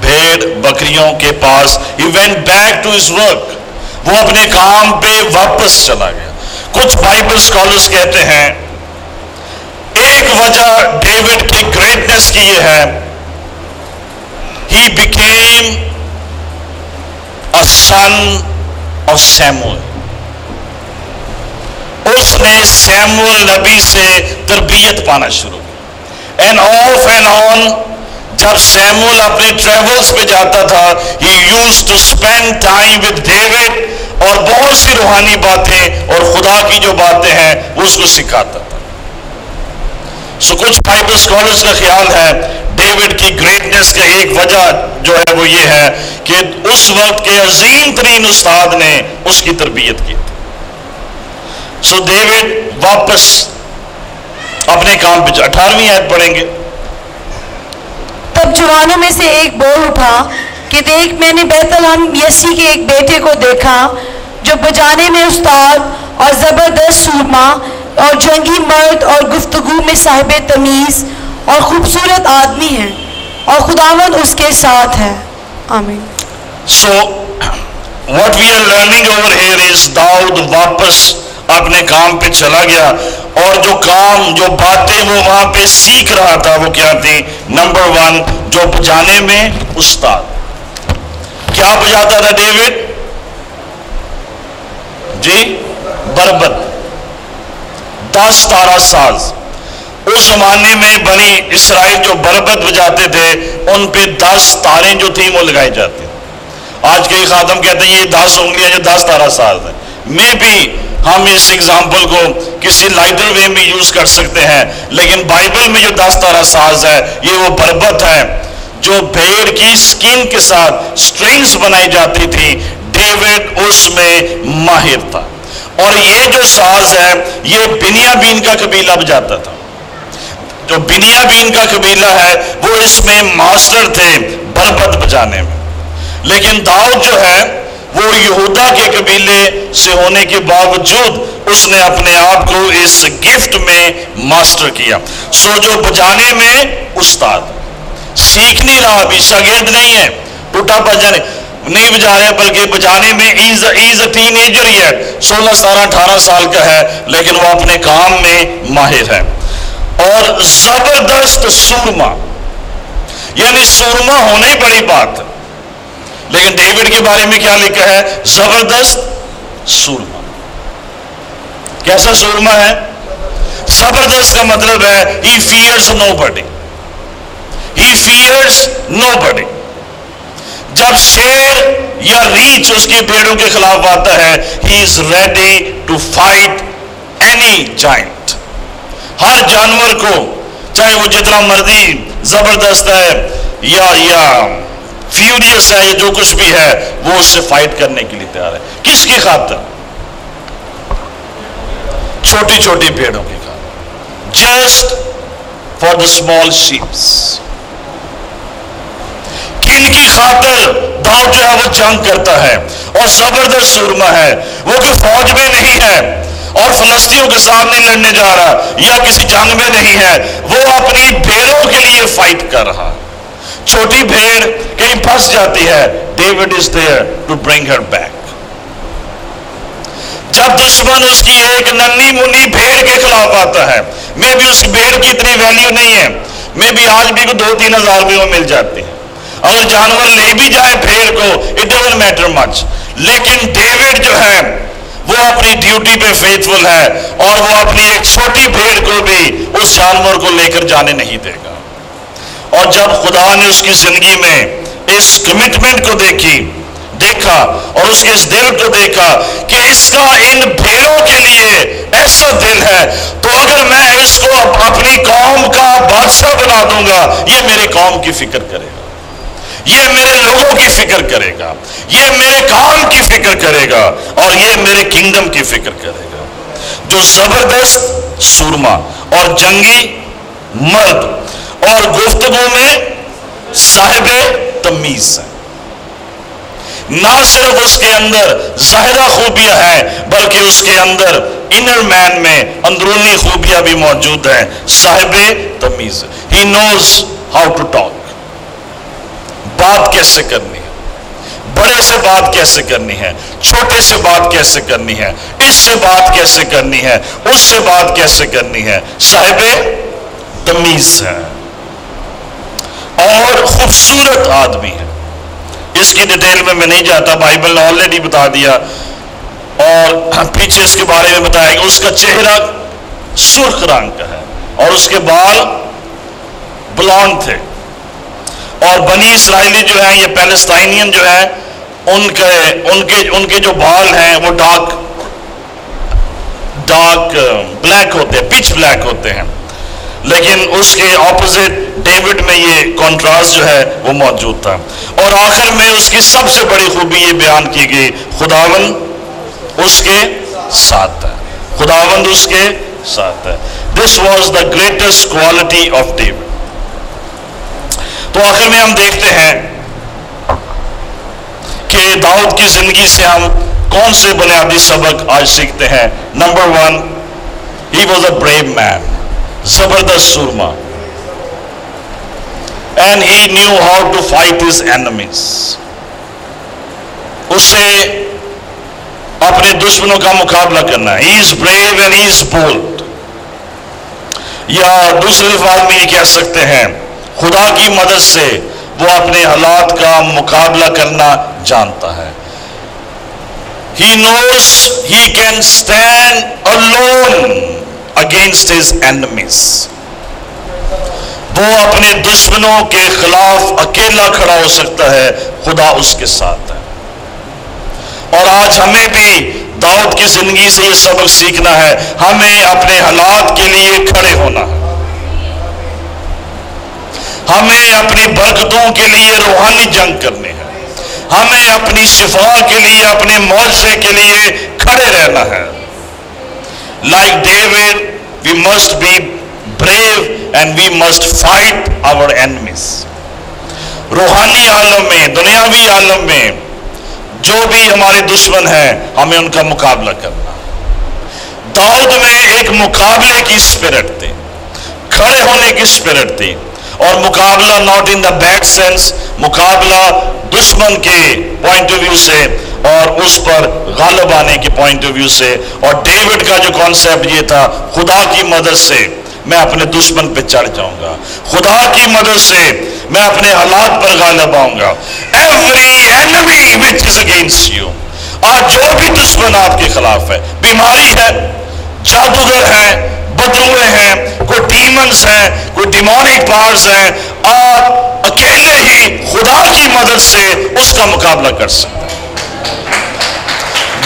بھیڑ بکریوں کے پاس۔ He went back to his work وہ اپنے کام پہ واپس چلا گیا۔ کچھ بائبل اسکالرس کہتے ہیں، ایک وجہ ڈیوڈ کی گریٹنس کی یہ ہے۔ He became a son of Samuel. اس نے سیمول نبی سے تربیت پانا شروع کی. اینڈ آف اینڈ آن جب سیمول اپنے ٹریولز پہ جاتا تھا he used to spend time with David اور بہت سی روحانی باتیں اور خدا کی جو باتیں ہیں، وہ اس کو سکھاتا تھا. سو کچھ بائبل اسکالرس کا خیال ہے ڈیوڈ کی گریٹنس کا ایک وجہ جو ہے وہ یہ ہے کہ اس وقت کے عظیم ترین استاد نے اس کی تربیت کی۔ تھی سو ڈیوڈ واپس اپنے کام پہ اٹھارہویں عید پڑھیں گے۔ تب جوانوں میں سے ایک بول اٹھا کہ دیکھ، میں نے بیت الحم یسی کے ایک بیٹے کو دیکھا جو بجانے میں استاد اور زبردست سورما اور جنگی مرد اور گفتگو میں صاحب تمیز اور خوبصورت آدمی ہے اور خداون اس کے ساتھ ہے۔ آمین۔ So what we are learning over here is Daud واپس اپنے کام پہ چلا گیا اور جو کام، جو باتیں وہ وہاں پہ سیکھ رہا تھا وہ کیا تھی نمبر ون جو بجانے میں استاد۔ کیا بجاتا تھا ڈیوڈ؟ جی؟ بربت۔ دس تارہ ساز اس زمانے میں بنی اسرائیل جو بربت بجاتے تھے، ان پہ دس تاریں جو تھیں وہ لگائی جاتی آج کے خاتم کہتے ہیں یہ دس انگلیاں جو دس تارہ ساز ہیں میں بھی ہم اس اگزامپل کو کسی لائٹر وے میں یوز کر سکتے ہیں، لیکن بائبل میں جو دس تارہ ساز ہے، یہ وہ بربت ہے جو بھیڑ کی سکین کے ساتھ سٹرنگز بنائی جاتی تھی۔ ڈیوڈ اس میں ماہر تھا۔ اور یہ جو ساز ہے، یہ بنیا بین کا قبیلہ بجاتا تھا۔ جو بنیا بین کا قبیلہ ہے، وہ اس میں ماسٹر تھے بربت بجانے میں۔ لیکن داؤد جو ہے، وہ یہودا کے قبیلے سے ہونے کے باوجود اس نے اپنے آپ کو اس گفٹ میں ماسٹر کیا۔ سو جو بجانے میں استاد۔ سیکھ نہیں رہا ابھی شاگرد نہیں ہے۔ ٹوٹا بجانے نہیں بجا رہے بلکہ بجانے میں ایز ٹین ایجر ہی ہے۔ سولہ سترہ اٹھارہ سال کا ہے، لیکن وہ اپنے کام میں ماہر ہے اور زبردست سورما۔ یعنی سورما ہونا ہی بڑی بات۔ ہے لیکن ڈیوڈ کے بارے میں کیا لکھا ہے؟ زبردست سورما۔ کیسا سورما ہے؟ زبردست کا مطلب ہے ہی فیئرس نو بڈی ہی فیئرس نو بڈی جب شیر یا ریچ اس کی بیڑوں کے خلاف آتا ہے he is ready to fight any giant ہر جانور کو، چاہے وہ جتنا مرضی زبردست ہے یا یا فیوریس ہے یا جو کچھ بھی ہے، وہ اس سے فائٹ کرنے کے لیے تیار ہے۔ کس کی خاطر؟ چھوٹی چھوٹی بھیڑوں کی خاطر۔ Just for the small sheeps کن کی خاطر داؤ جو ہے وہ جنگ کرتا ہے اور زبردست سورما ہے۔ وہ کہ فوج میں نہیں ہے اور فلسطینوں کے سامنے لڑنے جا رہا یا کسی جنگ میں نہیں ہے، وہ اپنی بھیڑوں کے لیے فائٹ کر رہا۔ چھوٹی بھیڑ کہیں پھنس جاتی ہے David is there to bring her back جب دشمن اس کی ایک ننی منی بھیڑ کے خلاف آتا ہے، میں بھی اس بھیڑ کی اتنی ویلیو نہیں ہے۔ میں بھی آج بھی دو تین ہزار روپے میں مل جاتی ہے اگر جانور لے بھی جائے بھیڑ کو اٹ ڈزنٹ میٹر مچ لیکن ڈیوڈ جو ہے، وہ اپنی ڈیوٹی پہ فیتفل ہے اور وہ اپنی ایک چھوٹی بھیڑ کو بھی اس جانور کو لے کر جانے نہیں دے گا۔ اور جب خدا نے اس کی زندگی میں اس کمٹمنٹ کو دیکھی، دیکھا اور اس کے اس دل کو دیکھا کہ اس کا ان بھیڑوں کے لیے ایسا دل ہے، تو اگر میں اس کو اپنی قوم کا بادشاہ بنا دوں گا، یہ میری قوم کی فکر کرے۔ یہ میرے لوگوں کی فکر کرے گا، یہ میرے کام کی فکر کرے گا اور یہ میرے کنگڈم کی فکر کرے گا۔ جو زبردست سورما اور جنگی مرد اور گفتگو میں صاحب تمیز ہے نہ صرف اس کے اندر ظاہرہ خوبیاں ہیں، بلکہ اس کے اندر انر مین میں اندرونی خوبیاں بھی موجود ہیں۔ صاحب تمیز he knows how to talk بات کیسے کرنی ہے؟ بڑے سے بات کیسے کرنی ہے؟ چھوٹے سے بات کیسے کرنی ہے؟ اس سے بات کیسے کرنی ہے؟ اس سے بات کیسے کرنی ہے؟ صاحب تمیز ہے۔ اور خوبصورت آدمی ہے۔ اس کی ڈیٹیل میں میں نہیں جاتا، بائبل نے آلریڈی بتا دیا۔ اور پیچھے اس کے بارے میں بتایا کہ اس کا چہرہ سرخ رنگ کا ہے۔ اور اس کے بال بلانڈ تھے۔ اور بنی اسرائیلی جو ہیں، یہ پیلسٹائنین جو ہیں، ان کے ان کے ان کے جو بال ہیں، وہ ڈارک ڈارک بلیک ہوتے ہیں پچ بلیک ہوتے ہیں۔ لیکن اس کے اپوزٹ ڈیوڈ میں یہ کانٹراسٹ جو ہے، وہ موجود تھا۔ اور آخر میں اس کی سب سے بڑی خوبی یہ بیان کی گئی خداون اس کے ساتھ ہے۔ خداوند اس کے ساتھ ہے۔ This was the greatest quality of David تو آخر میں ہم دیکھتے ہیں کہ داؤد کی زندگی سے ہم کون سے بنیادی سبق آج سیکھتے ہیں؟ Number one he was a brave man زبردست سورما and he knew how to fight his enemies اسے اپنے دشمنوں کا مقابلہ کرنا. He is brave and he is bold یا دوسرے لفاظ میں یہ کہہ سکتے ہیں خدا کی مدد سے وہ اپنے حالات کا مقابلہ کرنا جانتا ہے۔ He knows he can stand alone against his enemies وہ اپنے دشمنوں کے خلاف اکیلا کھڑا ہو سکتا ہے، خدا اس کے ساتھ ہے۔ اور آج ہمیں بھی داؤد کی زندگی سے یہ سبق سیکھنا ہے، ہمیں اپنے حالات کے لیے کھڑے ہونا ہے۔ ہمیں اپنی برکتوں کے لیے روحانی جنگ کرنی ہے۔ ہمیں اپنی شفا کے لیے، اپنے معاوضے کے لیے کھڑے رہنا ہے۔ Like David we must be brave and we must fight our enemies روحانی عالم میں، دنیاوی عالم میں جو بھی ہمارے دشمن ہیں، ہمیں ان کا مقابلہ کرنا۔ داؤد میں ایک مقابلے کی اسپرٹ تھی، کھڑے ہونے کی اسپرٹ تھی۔ اور مقابلہ not in the bad sense مقابلہ دشمن کے پوائنٹ آف ویو سے اور اس پر غالب آنے کے پوائنٹ آف ویو سے۔ اور ڈیوڈ کا جو کانسیپٹ یہ تھا، خدا کی مدد سے میں اپنے دشمن پہ چڑھ جاؤں گا۔ خدا کی مدد سے میں اپنے حالات پر غالب آؤں گا۔ Every enemy which is against you آج جو بھی دشمن آپ کے خلاف ہے، بیماری ہے، جادوگر ہیں بدلوے ہیں، کوئی ڈیمنس ہیں، کوئی ڈیمونک پاورز ہیں آپ اکیلے ہی خدا کی مدد سے اس کا مقابلہ کر سکتے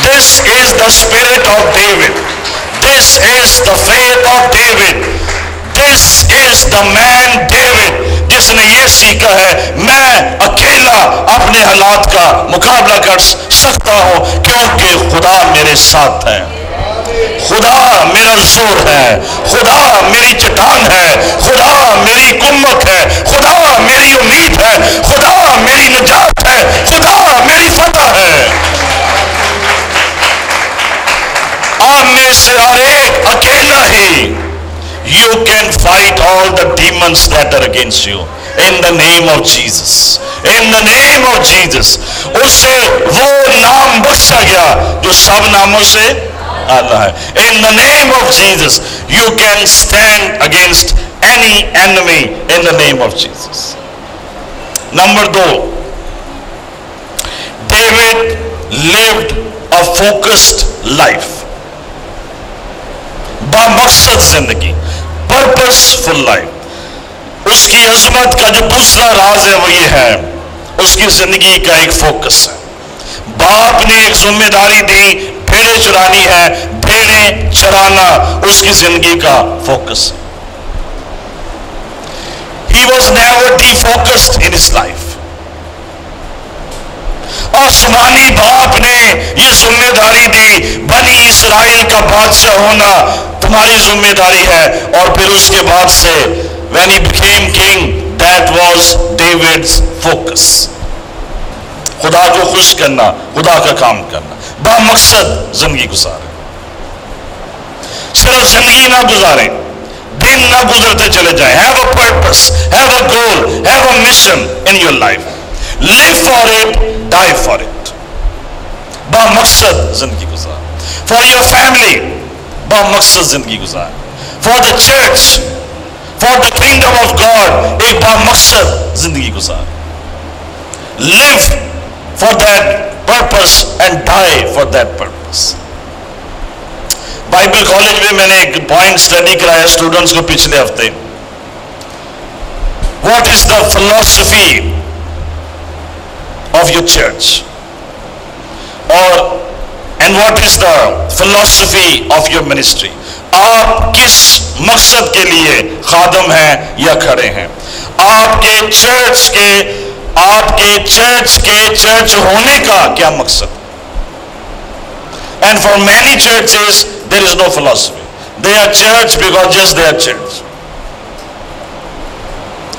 this is the spirit of David this is the faith of David this is the man David جس نے یہ سیکھا ہے، میں اکیلا اپنے حالات کا مقابلہ کر سکتا ہوں، کیونکہ خدا میرے ساتھ ہے۔ خدا میرا زور ہے، خدا میری چٹان ہے، خدا میری کمک ہے، خدا میری امید ہے، خدا میری نجات ہے، خدا میری فتح ہے۔ آپ میں سے ہر ایک اکیلا ہی you can fight all the demons that are against you in the name of Jesus in the name of Jesus اس سے وہ نام بخشا گیا جو سب ناموں سے آتا ہے۔ In the name of Jesus you can stand against any enemy in the name of Jesus number do David lived a focused life. با مقصد زندگی پرپس فل لائف اس کی عظمت کا جو دوسرا راز ہے وہ یہ ہے، اس کی زندگی کا ایک فوکس ہے۔ باپ نے ایک ذمہ داری دی بھیڑے چرانی ہے بھیڑے چرانا اس کی زندگی کا focus he was never defocused in his life آسمانی باپ نے یہ ذمہ داری دی، بنی اسرائیل کا بادشاہ ہونا تمہاری ذمہ داری ہے۔ اور پھر اس کے بعد سے when he became king that was David's focus. خدا کو خوش کرنا، خدا کا کام کرنا۔ با مقصد زندگی گزار صرف زندگی نہ گزارے، دن نہ گزرتے چلے جائیں۔ Have a purpose have a goal have a mission in your life live for it die for it با مقصد زندگی گزار۔ فار یور فیملی با مقصد زندگی گزار۔ For the church for the kingdom of God ایک با مقصد زندگی گزار۔ Live for that purpose and die for that purpose. Bible college میں میں نے ایک پوائنٹ اسٹڈی کرایا اسٹوڈنٹس کو پچھلے ہفتے what is the philosophy of your church اور and what is the philosophy of your ministry آپ کس مقصد کے لیے خادم ہیں یا کھڑے ہیں؟ آپ کے چرچ کے آپ کے چرچ کے چرچ ہونے کا کیا مقصد؟ And for many churches there is no philosophy they are church because just they are church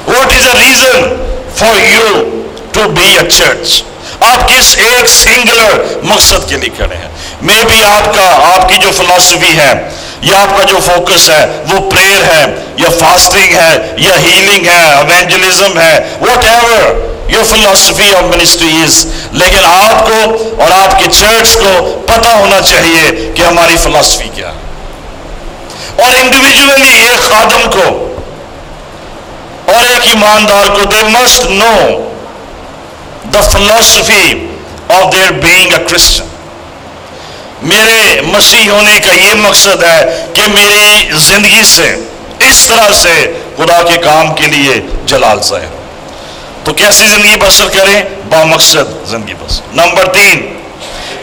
what is a reason for you to be a church آپ کس ایک سنگلر مقصد کے لیے کھڑے ہیں؟ میں بھی آپ کا آپ کی جو فلاسفی ہے یا آپ کا جو فوکس ہے، وہ پریئر ہے یا فاسٹنگ ہے یا ہیلنگ ہے اوینجلزم ہے whatever your philosophy of ministries لیکن آپ کو اور آپ کے چرچ کو پتا ہونا چاہیے کہ ہماری فلاسفی کیا ہے۔ اور انڈیویجلی ایک خادم کو اور ایک ایماندار کو they must know the philosophy of their being a Christian میرے مسیح ہونے کا یہ مقصد ہے کہ میری زندگی سے اس طرح سے خدا کے کام کے لیے جلال ظاہر۔ تو کیسی زندگی بسر کریں؟ با مقصد زندگی بسر۔ نمبر تین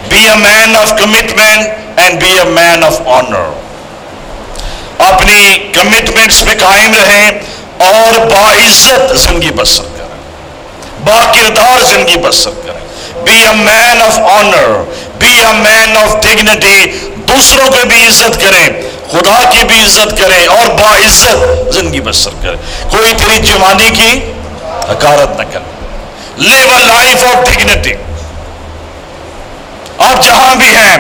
be a man of commitment and be a man of honour اپنی کمٹمنٹس پہ قائم رہیں اور باعزت زندگی بسر کریں۔ با کردار زندگی بسر کریں۔ Be a man of honour be a man of dignity دوسروں کو بھی عزت کریں، خدا کی بھی عزت کریں اور باعزت زندگی بسر کریں۔ کوئی تیری جوانی کی حکارت نہ کریں live a life of dignity آپ جہاں بھی ہیں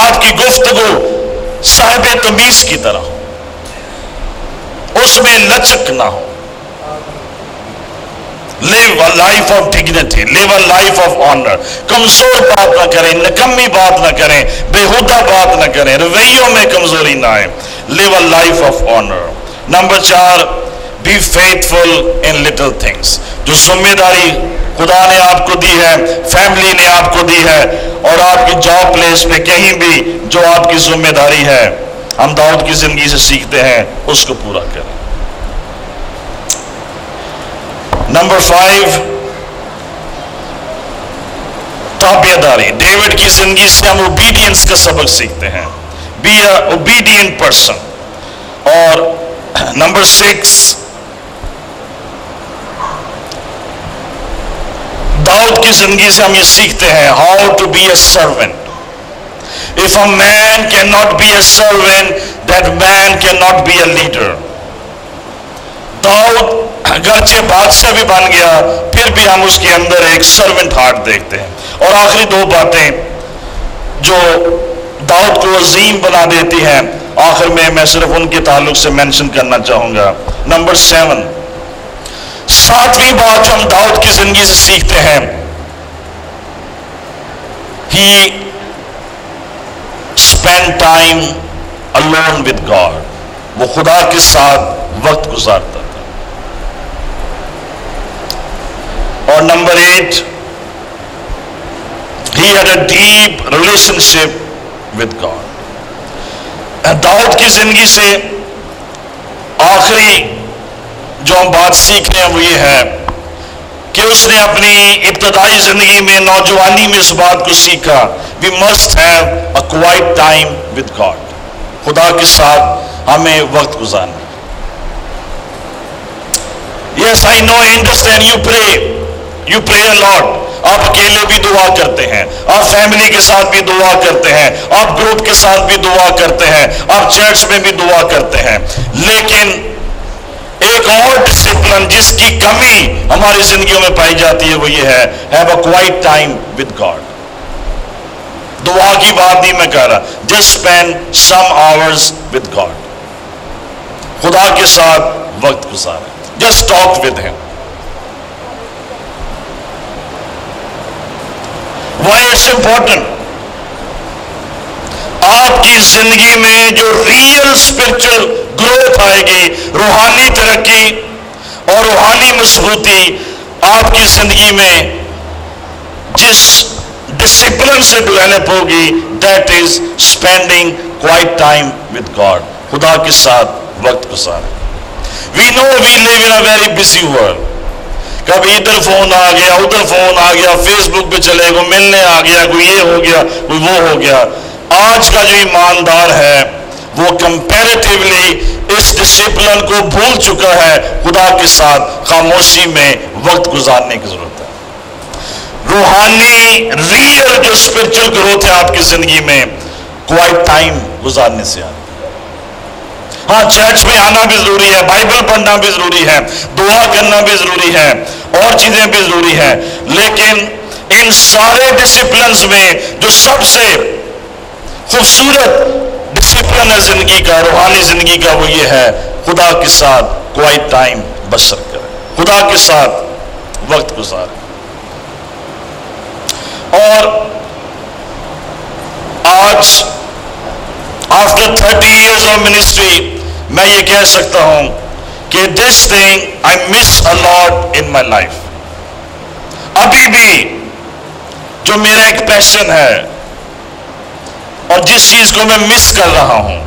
آپ کی گفتگو صاحب تمیز کی طرح اس میں لچک نہ ہو live a life of dignity live a life of honour کمزور بات نہ کریں نکمی بات نہ کریں بےحدہ بات نہ کریں رویوں میں کمزوری نہ آئے live a life of honour number چار be faithful in little things جو ذمہ داری خدا نے آپ کو دی ہے فیملی نے آپ کو دی ہے، اور آپ کی جاب پلیس پہ کہیں بھی جو آپ کی ذمہ داری ہے، ہم داؤد کی زندگی سے سیکھتے ہیں، اس کو پورا کریں۔ نمبر فائیو تابع داری ڈیوڈ کی زندگی سے ہم اوبیڈینس کا سبق سیکھتے ہیں۔ بی اے پرسن اور <clears throat> نمبر سکس داؤد کی زندگی سے ہم یہ سیکھتے ہیں how to be a servant if a man can not be a servant that man can not be a leader Daud اگرچہ بادشاہ بھی بن گیا، پھر بھی ہم اس کے اندر ایک سروینٹ ہارٹ دیکھتے ہیں۔ اور آخری دو باتیں جو داؤد کو عظیم بنا دیتی ہیں، آخر میں میں صرف ان کے تعلق سے مینشن کرنا چاہوں گا۔ نمبر سیون ساتویں بات ہم داؤد کی زندگی سے سیکھتے ہیں۔ He spend time alone with God وہ خدا کے ساتھ وقت گزارتا تھا۔ اور number eight he had a deep relationship with God Daud کی زندگی سے آخری جو ہم بات سیکھ رہے ہیں وہ یہ ہے کہ اس نے اپنی ابتدائی زندگی میں نوجوانی میں اس بات کو سیکھا۔ We must have a quiet time with God خدا کے ساتھ ہمیں وقت گزارنا۔ Yes I know understand you pray you pray lot آپ اکیلے بھی دعا کرتے ہیں۔ آپ فیملی کے ساتھ بھی دعا کرتے ہیں۔ آپ گروپ کے ساتھ بھی دعا کرتے ہیں۔ آپ چرچ میں بھی دعا کرتے ہیں۔ لیکن ایک اور ڈسپلن جس کی کمی ہماری زندگیوں میں پائی جاتی ہے وہ یہ ہے have a quiet time with God دعا کی بات نہیں میں کہہ رہا just spend some hours with God خدا کے ساتھ وقت گزارے just talk with him why it's important آپ کی زندگی میں جو ریئل اسپرچل گروتھ آئے گی، روحانی اور روحانی مضبوطی آپ کی زندگی میں جس ڈسپلن سے ڈیولپ ہوگی that is spending quiet time with God خدا کے ساتھ وقت گزارے۔ We know we live in very busy world کبھی ادھر فون آ گیا، ادھر فون آ گیا فیس بک پہ چلے گا ملنے آ گیا، کوئی یہ ہو گیا، کوئی وہ ہو گیا۔ آج کا جو ایماندار ہے وہ کمپیریٹیولی اس ڈسپلن کو بھول چکا ہے، خدا کے ساتھ خاموشی میں وقت گزارنے کی ضرورت ہے۔ روحانی ریئل جو اسپرچل گروتھ ہے آپ کی زندگی میں کوائٹ ٹائم گزارنے سے آتا ہاں چرچ میں آنا بھی ضروری ہے بائبل پڑھنا بھی ضروری ہے، دعا کرنا بھی ضروری ہے، اور چیزیں بھی ضروری ہے لیکن ان سارے ڈسپلنس میں جو سب سے خوبصورت ڈسپلن زندگی کا، روحانی زندگی کا وہ یہ ہے، خدا کے ساتھ کوائٹ ٹائم بسر کرے۔ خدا کے ساتھ وقت گزارے۔ اور آج after thirty years of ministry میں یہ کہہ سکتا ہوں کہ this thing I miss a lot in my life ابھی بھی جو میرا ایک پیشن ہے اور جس چیز کو میں مس کر رہا ہوں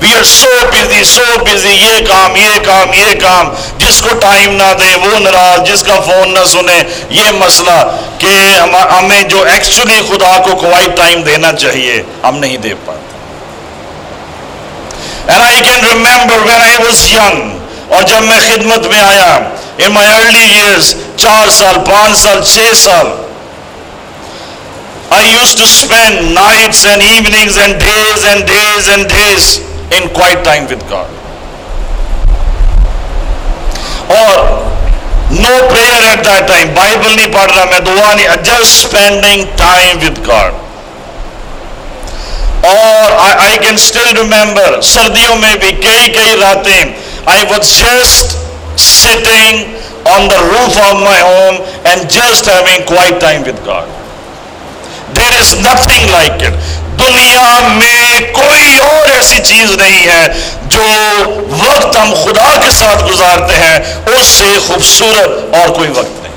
we are so busy so busy یہ کام یہ کام یہ کام، جس کو ٹائم نہ دیں وہ ناراض، جس کا فون نہ سنے، یہ مسئلہ کہ ہمیں جو ایکچولی خدا کو کوائٹ ٹائم دینا چاہیے، ہم نہیں دے پاتے۔ And I can remember when I was young اور جب میں خدمت میں آیا، in my early years چار سال، پانچ سال، چھ سال I used to spend nights and evenings and days and days and days in quiet time with God. اور no prayer at that time. Bible نہیں پڑھ رہا میں دعا نہیں just spending time with God. اور I, I can still remember سردیوں میں بھی کئی کئی راتیں I was just sitting on the roof of my home and just having quiet time with God. There is nothing like it دنیا میں کوئی اور ایسی چیز نہیں ہے جو وقت ہم خدا کے ساتھ گزارتے ہیں، اس سے خوبصورت اور کوئی وقت نہیں۔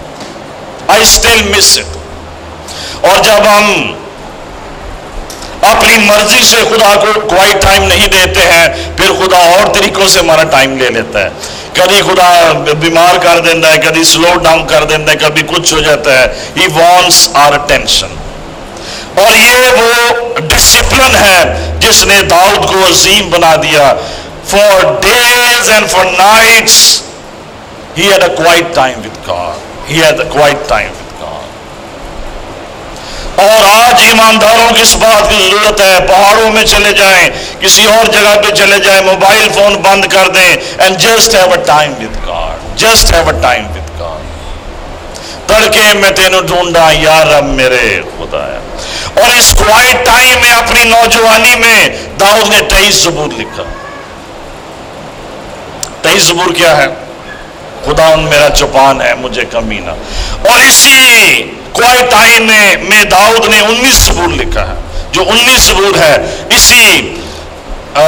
آئی اسٹل مس اٹ اور جب ہم اپنی مرضی سے خدا کو کوئی ٹائم نہیں دیتے ہیں، پھر خدا اور طریقوں سے ہمارا ٹائم لے لیتا ہے۔ کبھی خدا بیمار کر دیتا ہے، کبھی سلو ڈاؤن کر دیتا ہے، کبھی کچھ ہو جاتا ہے۔ ہی وانٹس آر ٹینشن اور یہ وہ ڈسپلن ہے جس نے داؤد کو عظیم بنا دیا۔ For days and for nights he had a quiet time with God he had a quiet time with God اور آج ایمانداروں کی اس بات کی ضرورت ہے، پہاڑوں میں چلے جائیں، کسی اور جگہ پہ چلے جائیں، موبائل فون بند کر دیں and just have a time with God just have a time with God تڑکے میں تینوں ڈھونڈا، یا رب میرے خدا ہے اور اس کوائٹ ٹائم میں اپنی نوجوانی میں داؤد نے تیئیس زبور لکھا۔ تیئیس زبور کیا ہے؟ خدا ان میرا چپان ہے، مجھے کمی نہ۔ اور اسی کوائٹ ٹائم میں میں داؤد نے انیس زبور لکھا ہے۔ جو انیس زبور ہے، اسی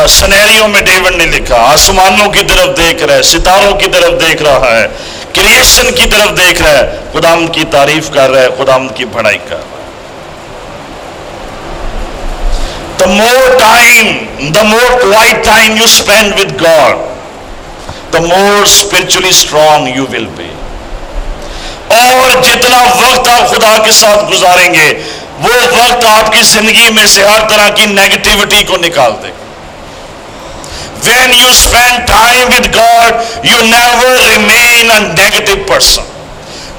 سنیریوں میں ڈیوڈ نے لکھا۔ آسمانوں کی طرف دیکھ رہا ہے، ستاروں کی طرف دیکھ رہا ہے، کریشن کی طرف دیکھ رہا ہے۔ خدا کی تعریف کر رہا ہے، خدا کی پڑھائی کر رہا ہے۔ The more time the more quiet time you spend with God the more spiritually strong you will be. اور جتنا وقت آپ خدا کے ساتھ گزاریں گے، وہ وقت آپ کی زندگی میں سے ہر طرح کی نیگیٹیوٹی کو نکال دے گا۔ When you spend time with God you never remain a negative person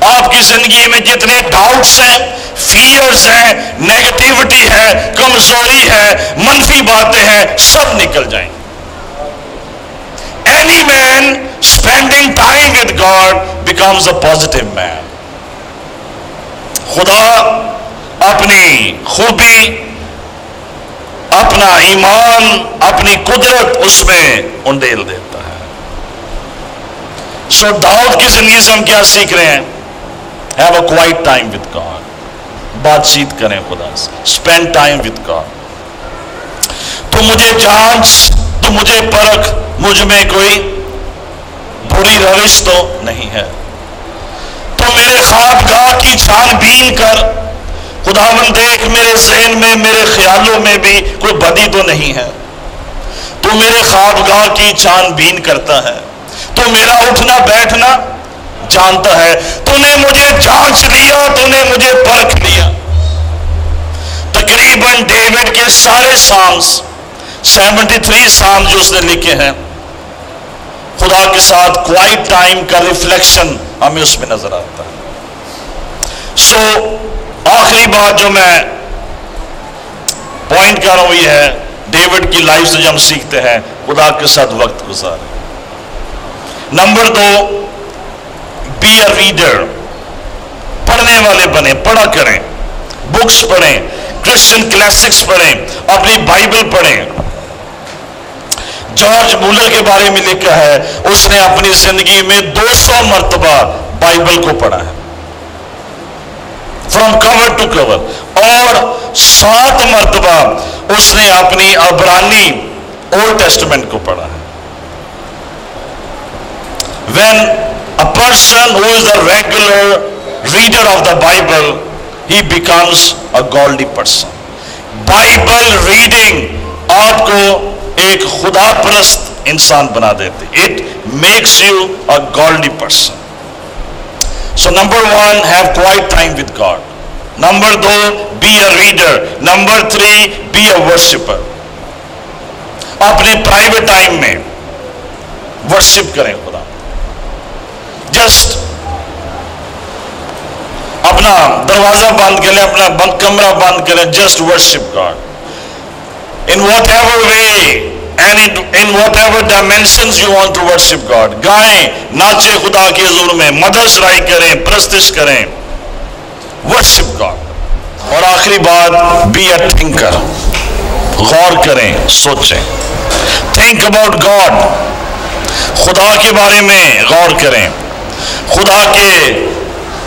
آپ کی زندگی میں جتنے ڈاؤٹس ہیں فیئرز ہیں نیگیٹیوٹی ہے کمزوری ہے منفی باتیں ہیں، سب نکل جائیں۔ Any man spending time with God becomes a positive man خدا اپنی خوبی، اپنا ایمان، اپنی قدرت اس میں انڈیل دیتا ہے۔ سو داؤد کی زندگی سے ہم کیا سیکھ رہے ہیں؟ Have a quiet time with God بات چیت کریں خدا سے. اسپینڈ ٹائم وتھ گاڈ تو مجھے جانچ، تو مجھے پرکھ، مجھ میں کوئی بری روش تو نہیں ہے۔ تو میرے خوابگاہ کی چھان بین کر، خدا من دیکھ، میرے ذہن میں، میرے خیالوں میں بھی کوئی بدی تو نہیں ہے۔ تو میرے خوابگاہ کی چھان بین کرتا ہے۔ تو میرا اٹھنا، بیٹھنا جانتا ہے تو نے مجھے جانچ لیا تو نے مجھے پرکھ لیا تقریباً ڈیوڈ کے سارے سانگس سیونٹی تھری سانگ جو اس نے لکھے ہیں۔ خدا کے ساتھ کوائٹ ٹائم کا ریفلیکشن ہمیں اس میں نظر آتا ہے۔ سو آخری بات جو میں پوائنٹ کر رہا ہوں یہ ہے، ڈیوڈ کی لائف سے جو ہم سیکھتے ہیں، خدا کے ساتھ وقت گزارے نمبر دو بی اے ریڈر پڑھنے والے بنے، پڑھا کریں بکس پڑھیں کرسچن کلاسکس پڑھیں، اپنی بائبل پڑھیں۔ جارج مولر کے بارے میں لکھا ہے، اس نے اپنی زندگی میں دو سو مرتبہ بائبل کو پڑھا ہے۔ فرام کور ٹو کور اور سات مرتبہ اس نے اپنی ابرانی اولڈ ٹیسٹمنٹ کو پڑھا ہے۔ When a person who is a regular reader of the Bible he becomes a گولڈی person Bible reading آپ کو ایک خدا پرست انسان بنا دیتے it makes you a گولڈی person so number one have quiet time with God number do be a reader number three be a worshipper اپنے private time میں ورشپ کریں خدا جسٹ اپنا دروازہ بند کریں اپنا بند کمرہ بند کریں just worship God in whatever way and in whatever dimensions you want to worship God گائیں، ناچے، خدا کے حضور میں مدر شرائی کریں، پرستش کریں ورشپ گاڈ اور آخری بات بی اے تھنکر غور کریں، سوچیں. تھنک اباؤٹ گاڈ خدا کے بارے میں غور کریں. خدا کے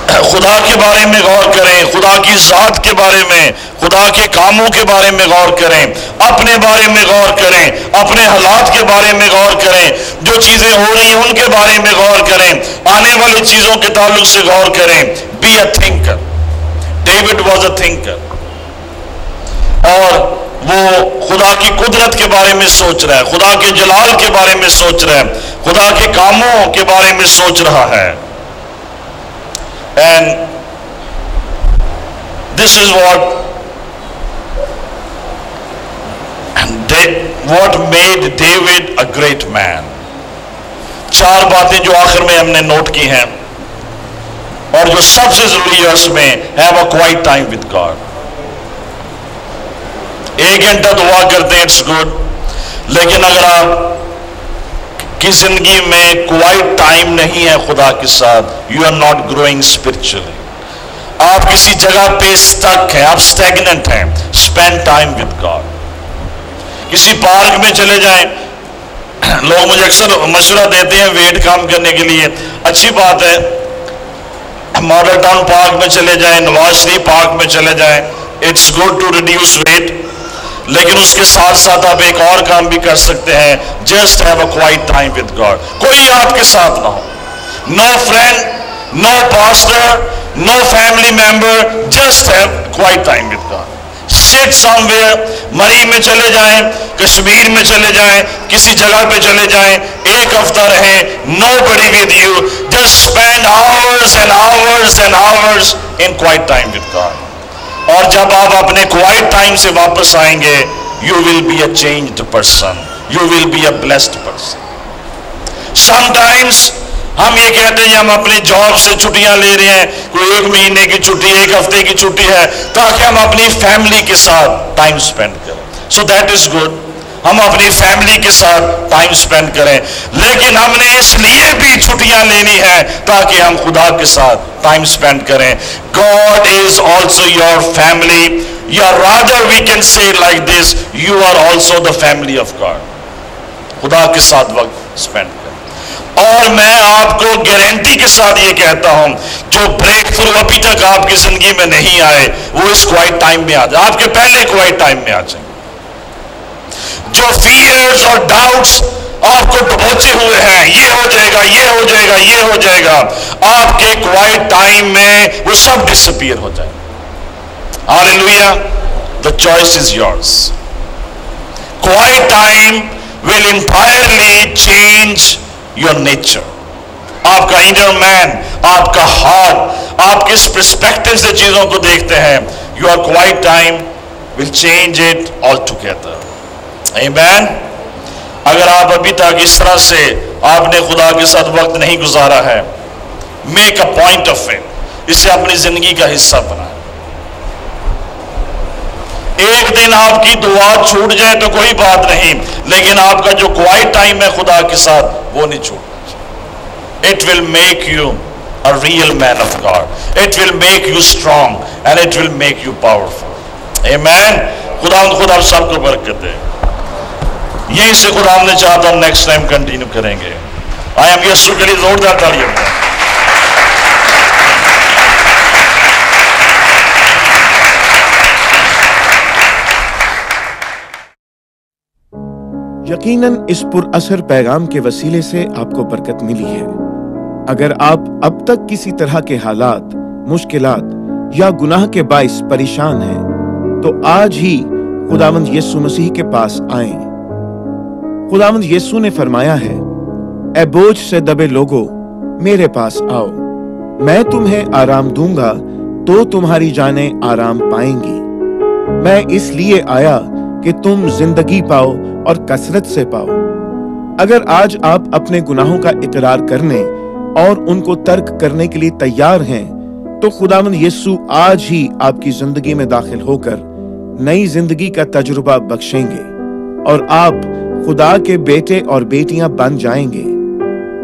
خدا کے بارے میں غور کریں، خدا کی ذات کے بارے میں، خدا کے کاموں کے بارے میں غور کریں، اپنے بارے میں غور کریں، اپنے حالات کے بارے میں غور کریں، جو چیزیں ہو رہی ہیں ان کے بارے میں غور کریں، آنے والی چیزوں کے تعلق سے غور کریں۔ Be a thinker David was a thinker اور وہ خدا کی قدرت کے بارے میں سوچ رہا ہے خدا کے جلال کے بارے میں سوچ رہا ہے خدا کے کاموں کے بارے میں سوچ رہا ہے And this is what and they, what made David a great man. چار باتیں جو آخر میں ہم نے نوٹ کی ہیں اور جو سب سے ضروری ہے اس میں have a quiet time with God ایک گھنٹہ دعا کرتے ہیں اٹس گڈ۔ لیکن اگر آپ کی زندگی میں کوئی ٹائم نہیں ہے خدا کے ساتھ you are not growing spiritually آپ کسی جگہ پہ اسٹک ہیں، آپ اسٹیگنٹ ہیں۔ اسپینڈ ٹائم وتھ گاڈ کسی پارک میں چلے جائیں۔ لوگ مجھے اکثر مشورہ دیتے ہیں ویٹ کام کرنے کے لیے۔ اچھی بات ہے ماڈل ٹاؤن پارک میں چلے جائیں نواز شریف پارک میں چلے جائیں۔ It's good to reduce weight لیکن اس کے ساتھ ساتھ آپ ایک اور کام بھی کر سکتے ہیں just have a quiet time with God کوئی آپ کے ساتھ نہ ہو۔ No friend no pastor no family member just have quiet time with God sit somewhere Murree میں چلے جائیں، کشمیر میں چلے جائیں، کسی جگہ پہ چلے جائیں، ایک ہفتہ رہیں، no buddy with you just spend hours and hours and hours in quiet time with God اور جب آپ اپنے کوائٹ ٹائم سے واپس آئیں گے you will be a changed person you will be a blessed person sometimes ہم یہ کہتے ہیں، ہم اپنی جاب سے چھٹیاں لے رہے ہیں، کوئی ایک مہینے کی چھٹی، ایک ہفتے کی چھٹی ہے، تاکہ ہم اپنی فیملی کے ساتھ ٹائم سپینڈ کریں. سو دیٹ از گڈ ہم اپنی فیملی کے ساتھ ٹائم سپینڈ کریں۔ لیکن ہم نے اس لیے بھی چھٹیاں لینی ہیں تاکہ ہم خدا کے ساتھ ٹائم سپینڈ کریں۔ God is also your family یا rather we can see like this you are also the family of God خدا کے ساتھ وقت سپینڈ کریں۔ اور میں آپ کو گارنٹی کے ساتھ یہ کہتا ہوں، جو بریک تھرو ابھی تک آپ کی زندگی میں نہیں آئے، وہ اس کوائٹ ٹائم میں آ جائے۔ آپ کے پہلے کوائٹ ٹائم میں آ جائیں۔ جو فیئرز اور ڈاؤٹس آپ کو ڈبوچے ہوئے ہیں، یہ ہو جائے گا، یہ ہو جائے گا، یہ ہو جائے گا، آپ کے کوائٹ ٹائم میں وہ سب ڈسپیئر ہو جائے hallelujah the choice is yours quiet time will entirely change your nature آپ کا انر مین آپ کا ہارٹ آپ کس پرسپیکٹو سے چیزوں کو دیکھتے ہیں your quiet time will change it all together man اگر آپ ابھی تک اس طرح سے آپ نے خدا کے ساتھ وقت نہیں گزارا ہے make a point of it اسے اپنی زندگی کا حصہ بنائے ایک دن آپ کی دعا چھوٹ جائے تو کوئی بات نہیں، لیکن آپ کا جو کوائٹ ٹائم ہے خدا کے ساتھ، وہ نہیں چھوٹ it will make you a real man of God it will make you strong and it will make you powerful a man خدا خدا سب کو برکت دے۔ یہیں سے خدا ہم نے چاہتا ہم نیکسٹ ٹائم کنٹینیو کریں گے۔ آئی ایم یسو کے لیے زوردار تعلیم تالیاں یقیناً اس پر اثر پیغام کے وسیلے سے آپ کو برکت ملی ہے۔ اگر آپ اب تک کسی طرح کے حالات، مشکلات یا گناہ کے باعث پریشان ہیں، تو آج ہی خداوند یسو مسیح کے پاس آئیں۔ خداوند یسو نے فرمایا ہے، اے بوجھ سے دبے لوگوں میرے پاس آؤ۔ میں تمہیں آرام دوں گا، تو تمہاری جانیں آرام پائیں گی۔ میں اس لیے آیا کہ تم زندگی پاؤ اور کثرت سے پاؤ۔ اگر آج آپ اپنے گناہوں کا اقرار کرنے اور ان کو ترک کرنے کے لیے تیار ہیں، تو خداون یسو آج ہی آپ کی زندگی میں داخل ہو کر نئی زندگی کا تجربہ بخشیں گے۔ اور آپ خدا کے بیٹے اور بیٹیاں بن جائیں گے۔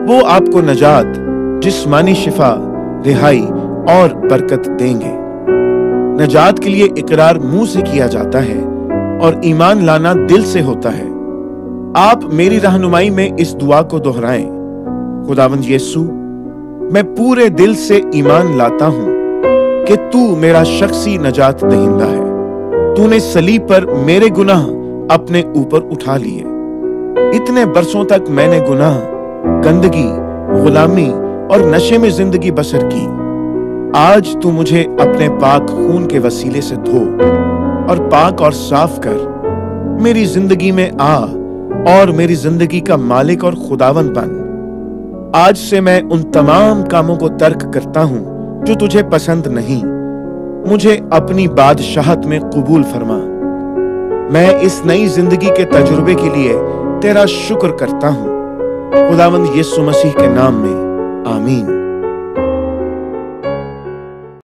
وہ آپ کو نجات، جسمانی شفا، رہائی اور برکت دیں گے۔ نجات کے لیے اقرار منہ سے کیا جاتا ہے اور ایمان لانا دل سے ہوتا ہے۔ آپ میری رہنمائی میں اس دعا کو دہرائیں۔ خداوند یسو میں پورے دل سے ایمان لاتا ہوں کہ تو میرا شخصی نجات دہندہ ہے۔ تو نے سلیب پر میرے گناہ اپنے اوپر اٹھا لیے۔ اتنے برسوں تک میں نے گناہ، گندگی، غلامی اور نشے میں زندگی بسر کی۔ آج تو مجھے اپنے پاک خون کے وسیلے سے دھو اور پاک اور صاف کر۔ میری زندگی میں آ اور میری زندگی کا مالک اور خداون بن۔ آج سے میں ان تمام کاموں کو ترک کرتا ہوں جو تجھے پسند نہیں۔ مجھے اپنی بادشاہت میں قبول فرما۔ میں اس نئی زندگی کے تجربے کے لیے تیرا شکر کرتا ہوں. خداوند یسو مسیح کے نام میں آمین.